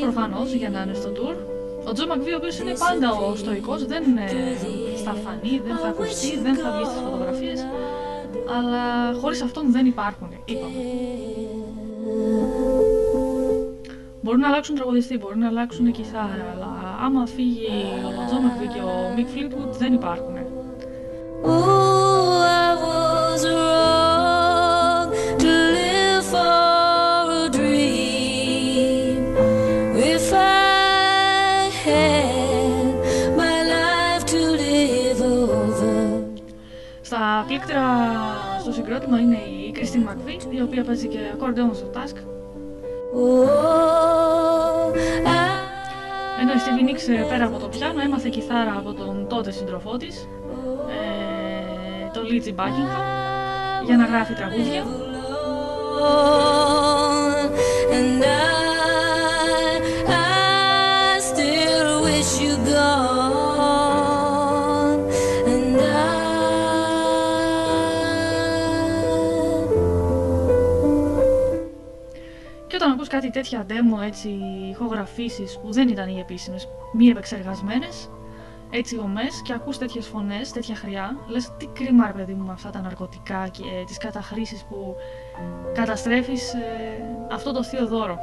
Προφανώς για να είναι στο τουρ. Ο Τζον Μακβί, ο οποίος είναι πάντα ο στωικός, δεν ε, θα φανεί, δεν θα ακουστεί, δεν θα βγει στις φωτογραφίες αλλά χωρίς αυτόν δεν υπάρχουν, είπαμε. Μπορούν να αλλάξουν τραγουδιστή, μπορούν να αλλάξουν κιθάρα, αλλά άμα φύγει ο Τζον και ο Μικ Φλίτγουντ δεν υπάρχουν. Στο συγκρότημα είναι η Christine McVie, η οποία παίζει και ακορντεόν στο Task. Ενώ η Stevie Nicks ε, πέρα από το πιάνο έμαθε κιθάρα από τον τότε σύντροφό της, ε, τον Λίτζι Buckingham, για να γράφει τραγούδια. And I, I still wish you gone. Κάτι τέτοια demo, έτσι, ηχογραφήσεις που δεν ήταν οι επίσημες, μη επεξεργασμένες, έτσι ομές και ακούς τέτοιες φωνές, τέτοια χρειά, λες τι κρίμα ρε παιδί μου με αυτά τα ναρκωτικά και ε, τις καταχρήσεις που καταστρέφεις ε, αυτό το θείο δώρο.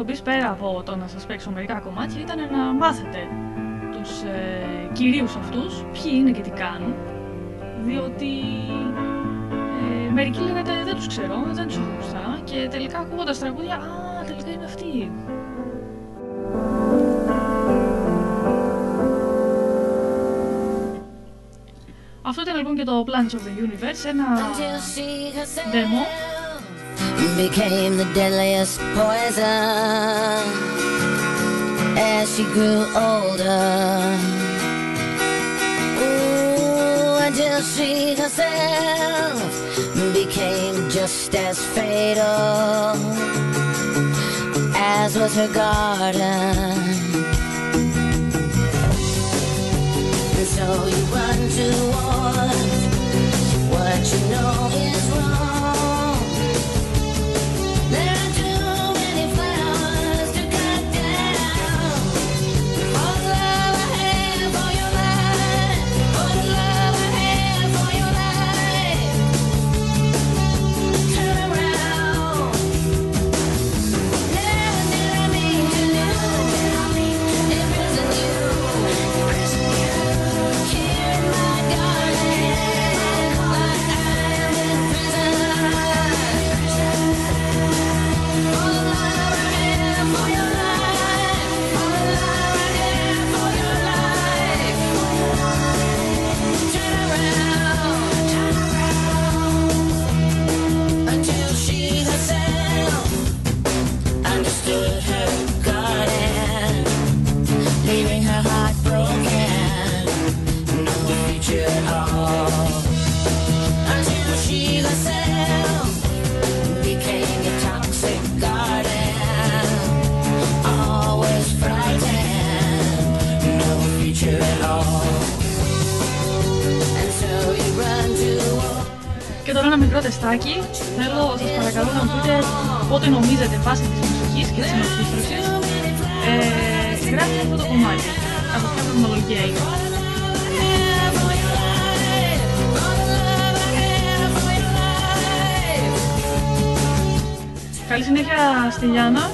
Εκπομπής πέρα από το να σας παίξω μερικά κομμάτια ήταν να μάθετε τους ε, κυρίους αυτούς, ποιοι είναι και τι κάνουν, διότι ε, μερικοί λέγατε δεν τους ξέρω, δεν τους έχω ακουστά και τελικά ακούγοντας τραγούδια, α, τελικά είναι αυτοί. Αυτό ήταν λοιπόν και το Planets of the Universe, ένα Until she herself demo became the deadliest poison as she grew older. Ooh, until she herself became just as fatal as was her garden. And so you run towards what you know is wrong. Και τώρα ένα μικρό τεστάκι. Θέλω, σας παρακαλώ να μου πείτε πότε νομίζετε βάσει της μουσικής και της ενορχήστρωσης ε, γράφει αυτό το κομμάτι. Από ποια χρονολογία είναι. Καλή συνέχεια στη Λιάννα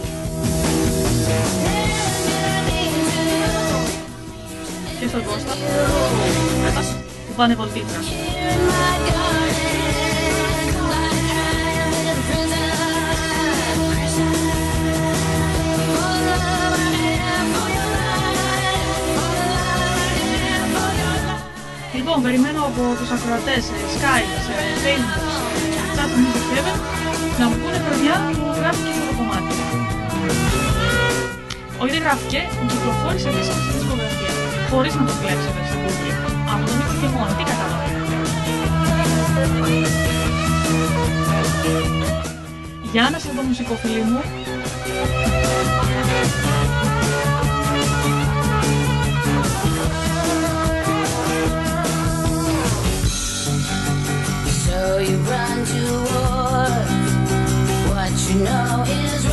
και στον Κώστα που πάνε βολτίτσα. Περιμένω από τους ακροατές σε Skype, σε Facebook, σε chat του Music Heaven να μου πούνε παιδιά που γράφτηκε αυτό το κομμάτι. Όχι δεν γράφτηκε, μου κυκλοφόρησε μέσα στη δισκογραφία. Χωρίς να το κλέψετε στην Google. Από τον Νίκο και μόνο. Τι κατάλαβα. Για να σε δω μουσικό φίλοι μου. to war. What you know is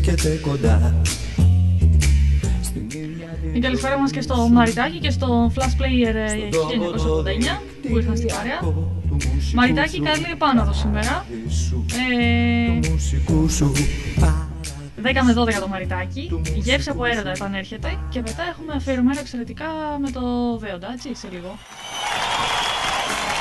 βρίσκεται κοντά Στην ίδια Την καλησπέρα μας και στο Μαριτάκι και στο Flash Player ε, 1989 που ήρθαν στην παρέα. Μαριτάκι, καλή επάνωδο σήμερα. Ε, μουσικού σου 10 με 12 το Μαριτάκι. Η γεύση από έρωτα επανέρχεται και μετά έχουμε αφιερωμένο εξαιρετικά με το Δέοντα, έτσι, σε λίγο.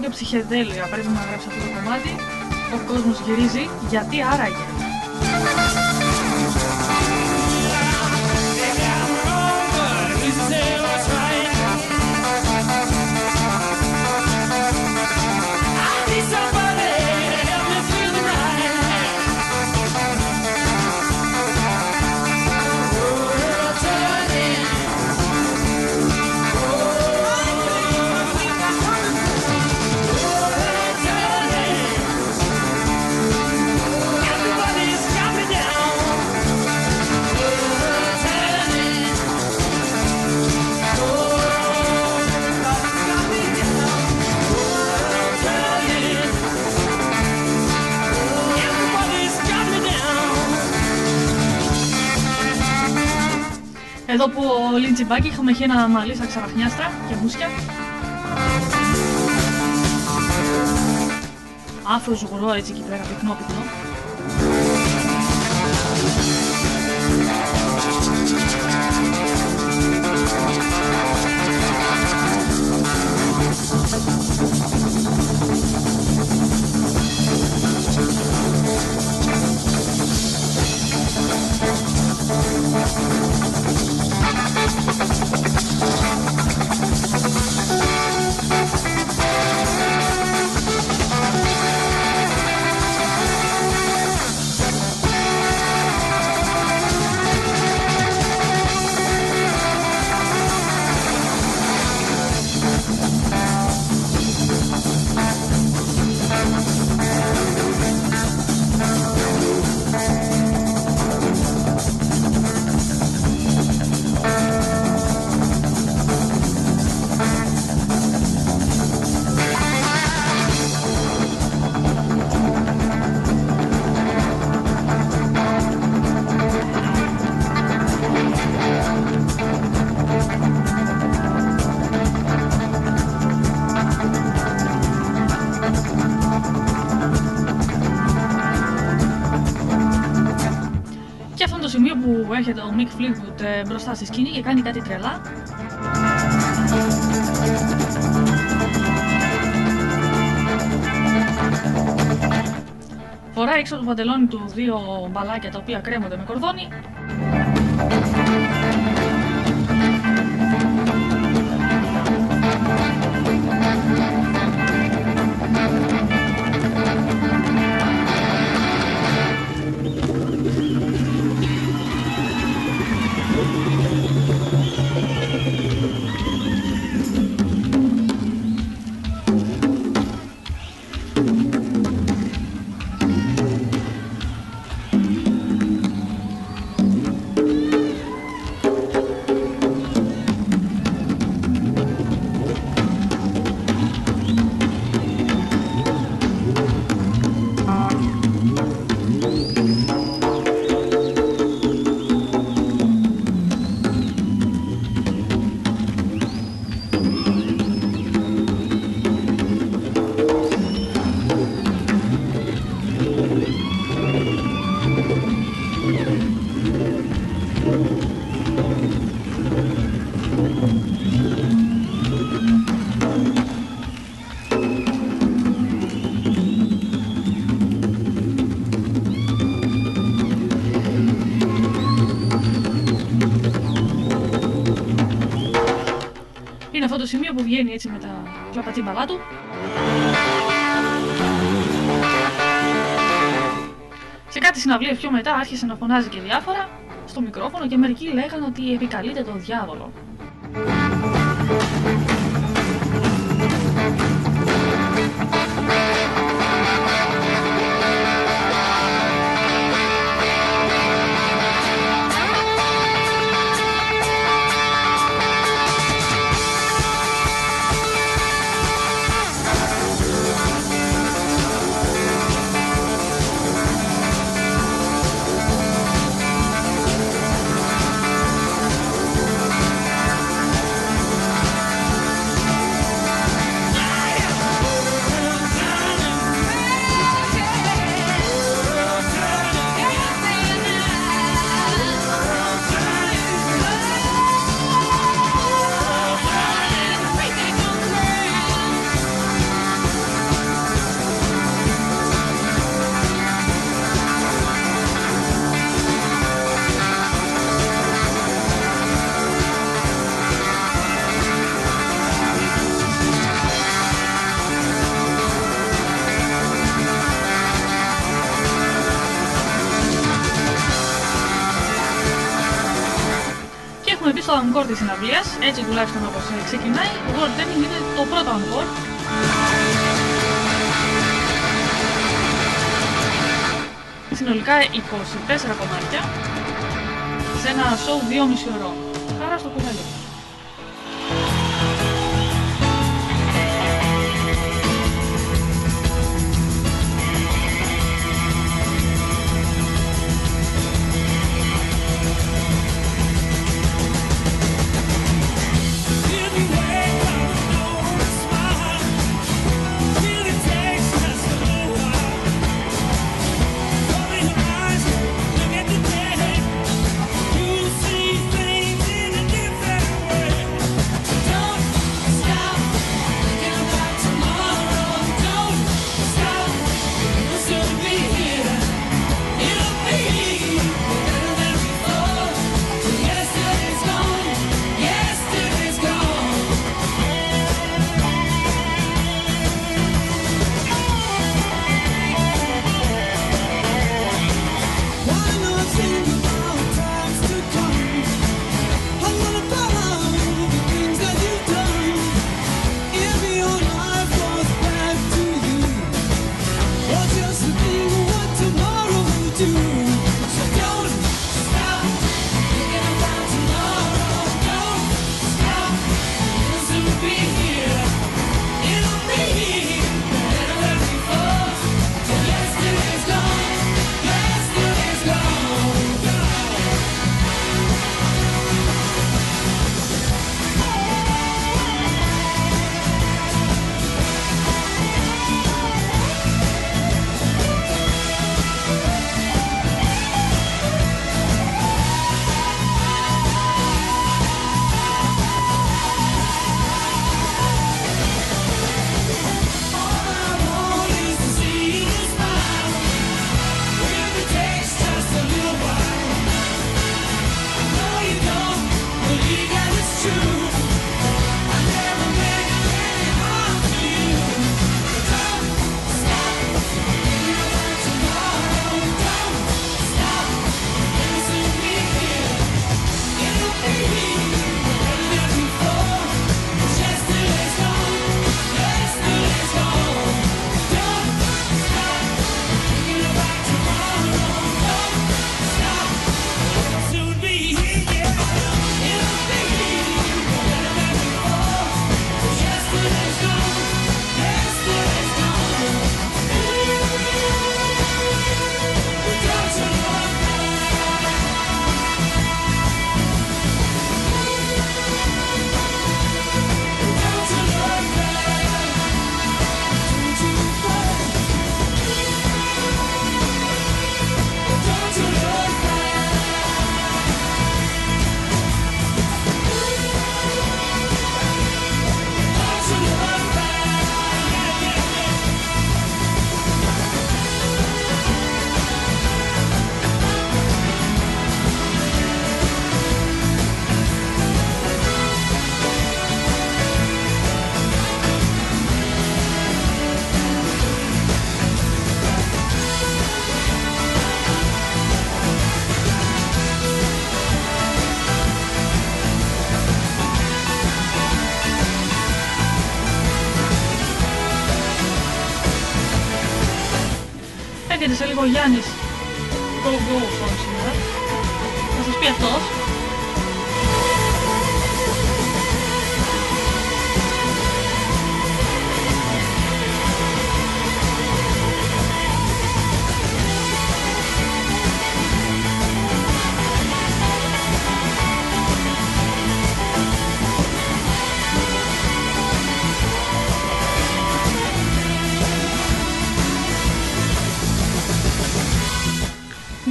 Πολύ ναρκωτικό και ψυχεδέλεια πρέπει να γράψει αυτό το κομμάτι. Ο κόσμος γυρίζει, γιατί άραγε. Εδώ που ο Λίντσι Μπάκη είχαμε έχει ένα μαλλί στα ξαραχνιάστρα και μουσια. Άφρος ζουγρό έτσι εκεί πέρα, πυκνό πυκνό. Έρχεται ο Mick Fleetwood ε, μπροστά στη σκηνή και κάνει κάτι τρελά. Φοράει έξω από το παντελόνι του δύο μπαλάκια τα οποία κρέμονται με κορδόνι. Το σημείο που βγαίνει έτσι με τα κλαπατσίμπαλά του. Σε κάτι συναυλίες πιο μετά άρχισε να φωνάζει και διάφορα στο μικρόφωνο και μερικοί λέγανε ότι επικαλείται τον διάβολο. Encore της συναυλίας, έτσι τουλάχιστον όπως ε, ξεκινάει, το World Ending είναι το πρώτο encore. Συνολικά 24 κομμάτια σε ένα show 2,5 ώρων. Χαρά στο κουβέλι. Έρχεται σε λίγο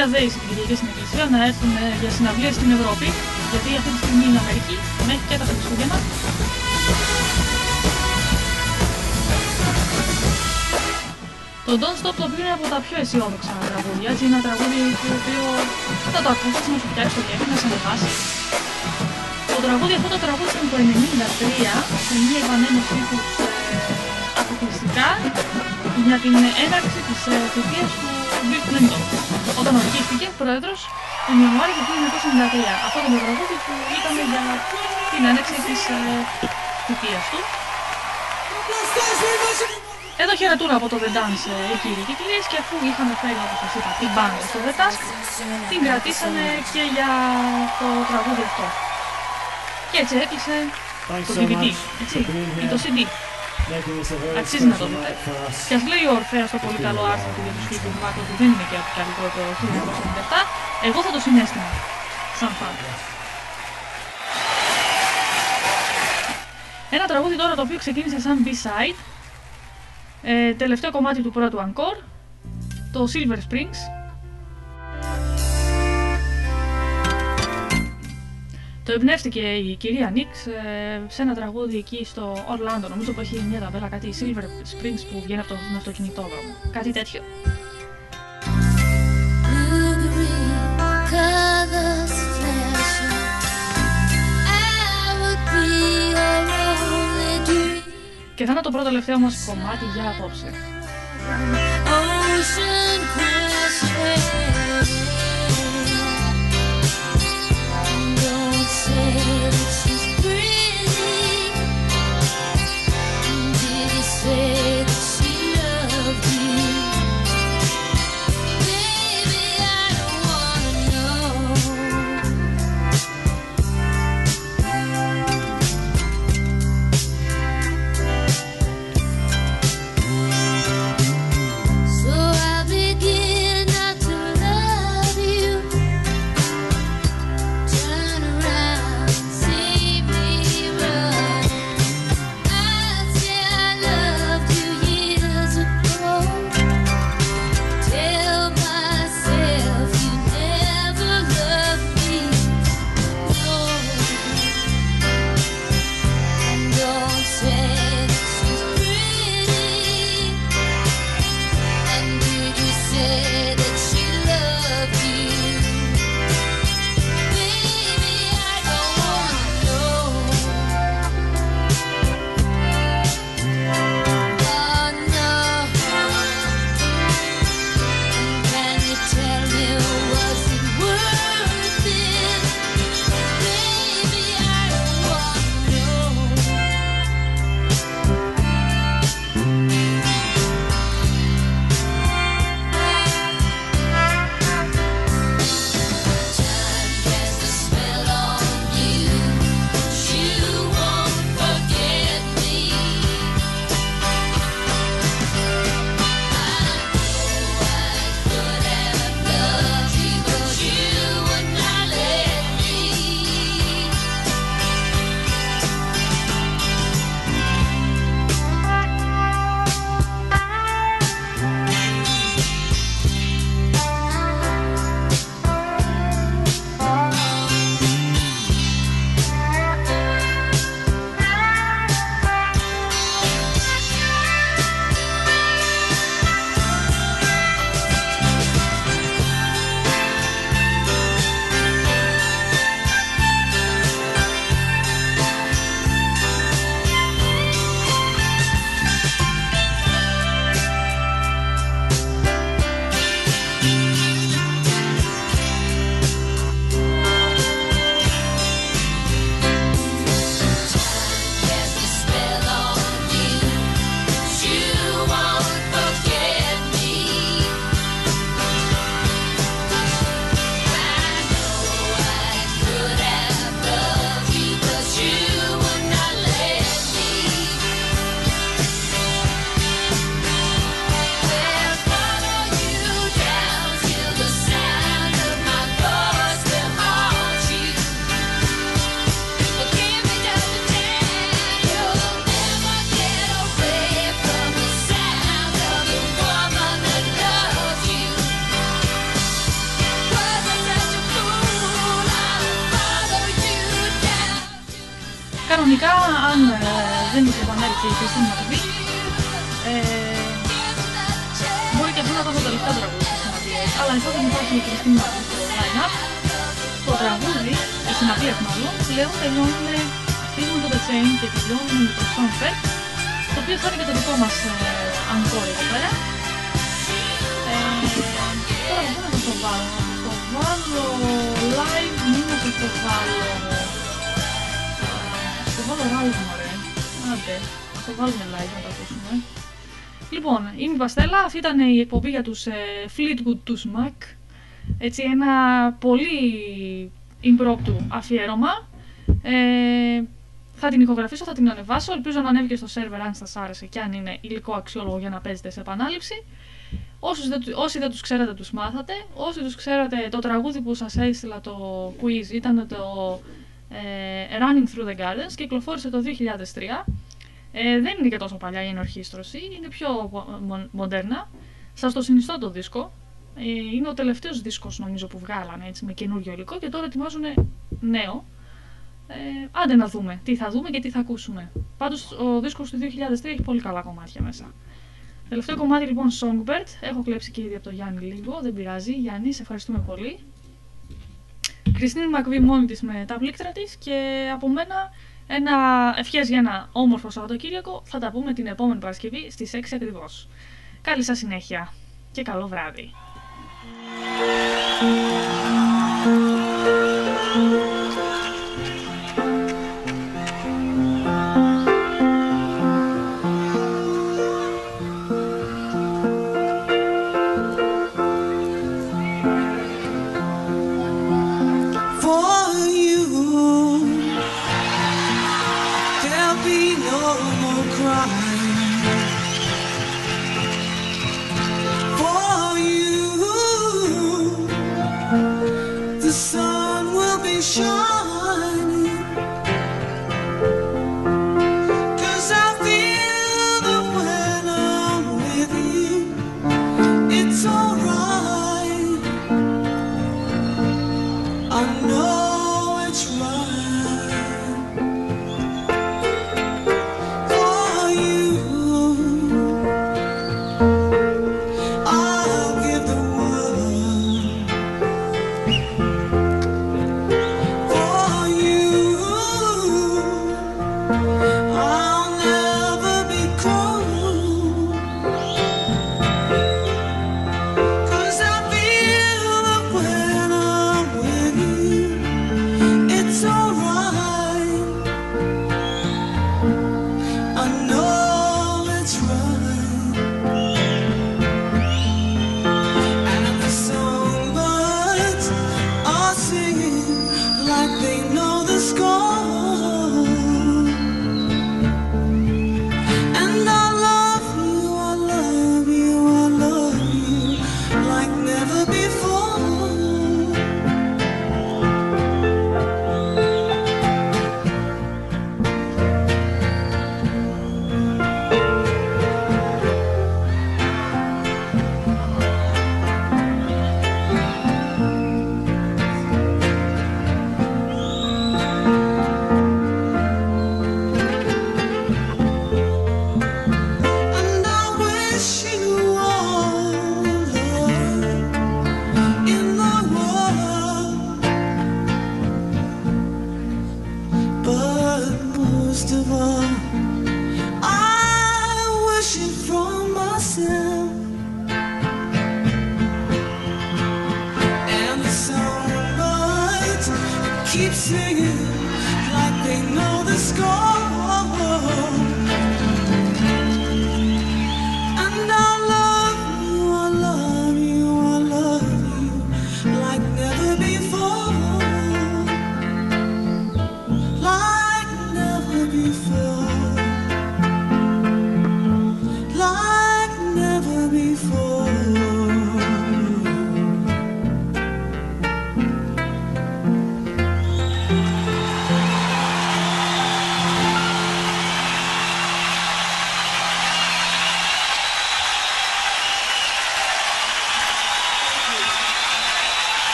μία δέηση την Κυριακή στην Εκκλησία να έρθουν ε, για συναυλίες στην Ευρώπη, γιατί αυτή τη στιγμή είναι Αμερική, μέχρι και τα Χριστούγεννα. Το Don't Stop το οποίο είναι από τα πιο αισιόδοξα τραγούδια, έτσι είναι ένα τραγούδι το οποίο θα το ακούσεις να σου πιάσει το κέφι, να σε ανεβάσει. Το τραγούδι αυτό το τραγούδισαν το 1993 σε μια επανένωση τους ε, αποκλειστικά για την έναρξη της ε, θητείας του Bill Clinton όταν ορκίστηκε πρόεδρος τον Ιανουάριο του 1993. Αυτό το τραγούδι που ήταν για την έναρξη της ε, θητείας του. Εδώ χαιρετούρα από το The Dance ε, οι κύριοι και κυρίες και αφού είχαν φέρει όπως σας είπα την μπάντα στο The Task την κρατήσανε και για το τραγούδι αυτό. Και έτσι έκλεισε το DVD, έτσι, ή το CD. Αξίζει να το δείτε. Και ας λέει ο Ορφέας στο πολύ καλό άρθρο του για το Σκύλου του Μάκρο που δεν είναι και από το καλύτερο το 1997, εγώ θα το συνέστημα. Σαν φαν. Ένα τραγούδι τώρα το οποίο ξεκίνησε σαν B-side. Ε, τελευταίο κομμάτι του πρώτου encore. Το Silver Springs. Το εμπνεύστηκε η κυρία Νίξ ε, σε ένα τραγούδι εκεί στο Ορλάντο. Νομίζω που έχει μια ταβέλα κάτι Silver Springs που βγαίνει από τον αυτοκινητόδρομο. Κάτι τέτοιο. Colors flashing. I would be your only dream. Και θα είναι το πρώτο τελευταίο μας κομμάτι για απόψε. Ocean this is pretty. Did you say? Chain και τελειώνουν με το Soundtrack, το οποίο θα είναι και το δικό μας ε, encore εδώ πέρα. Ε, τώρα πού να σας το βάλω, να σας το βάλω live, μην να σας το βάλω... Να το βάλω live μωρέ, άντε, να το βάλουμε live να το ακούσουμε. Λοιπόν, είμαι η Παστέλα, αυτή ήταν η εκπομπή για τους ε, Fleetwood τους Mac. Έτσι, ένα πολύ impromptu αφιέρωμα. Ε, θα την ηχογραφήσω, θα την ανεβάσω. Ελπίζω να ανέβει και στο σερβερ αν σας άρεσε και αν είναι υλικό αξιόλογο για να παίζετε σε επανάληψη. Όσους δεν, του- όσοι δεν τους ξέρατε τους μάθατε. Όσοι τους ξέρατε το τραγούδι που σας έστειλα το quiz ήταν το ε, Running Through the Gardens και κυκλοφόρησε το 2003. Ε, δεν είναι και τόσο παλιά η ενορχήστρωση, είναι πιο μο- μοντέρνα. Σας το συνιστώ το δίσκο. Ε, είναι ο τελευταίος δίσκος νομίζω που βγάλανε έτσι, με καινούριο υλικό και τώρα ετοιμάζουν νέο. Ε, άντε να δούμε τι θα δούμε και τι θα ακούσουμε. Πάντως ο δίσκος του 2003 έχει πολύ καλά κομμάτια μέσα. Τελευταίο κομμάτι λοιπόν Songbird. Έχω κλέψει και ήδη από το Γιάννη λίγο, δεν πειράζει. Γιάννη, σε ευχαριστούμε πολύ. Κριστίνη Μακβί μόνη της με τα πλήκτρα της και από μένα ένα ευχές για ένα όμορφο Σαββατοκύριακο. Θα τα πούμε την επόμενη Παρασκευή στις 6 ακριβώς. Καλή σας συνέχεια και καλό βράδυ.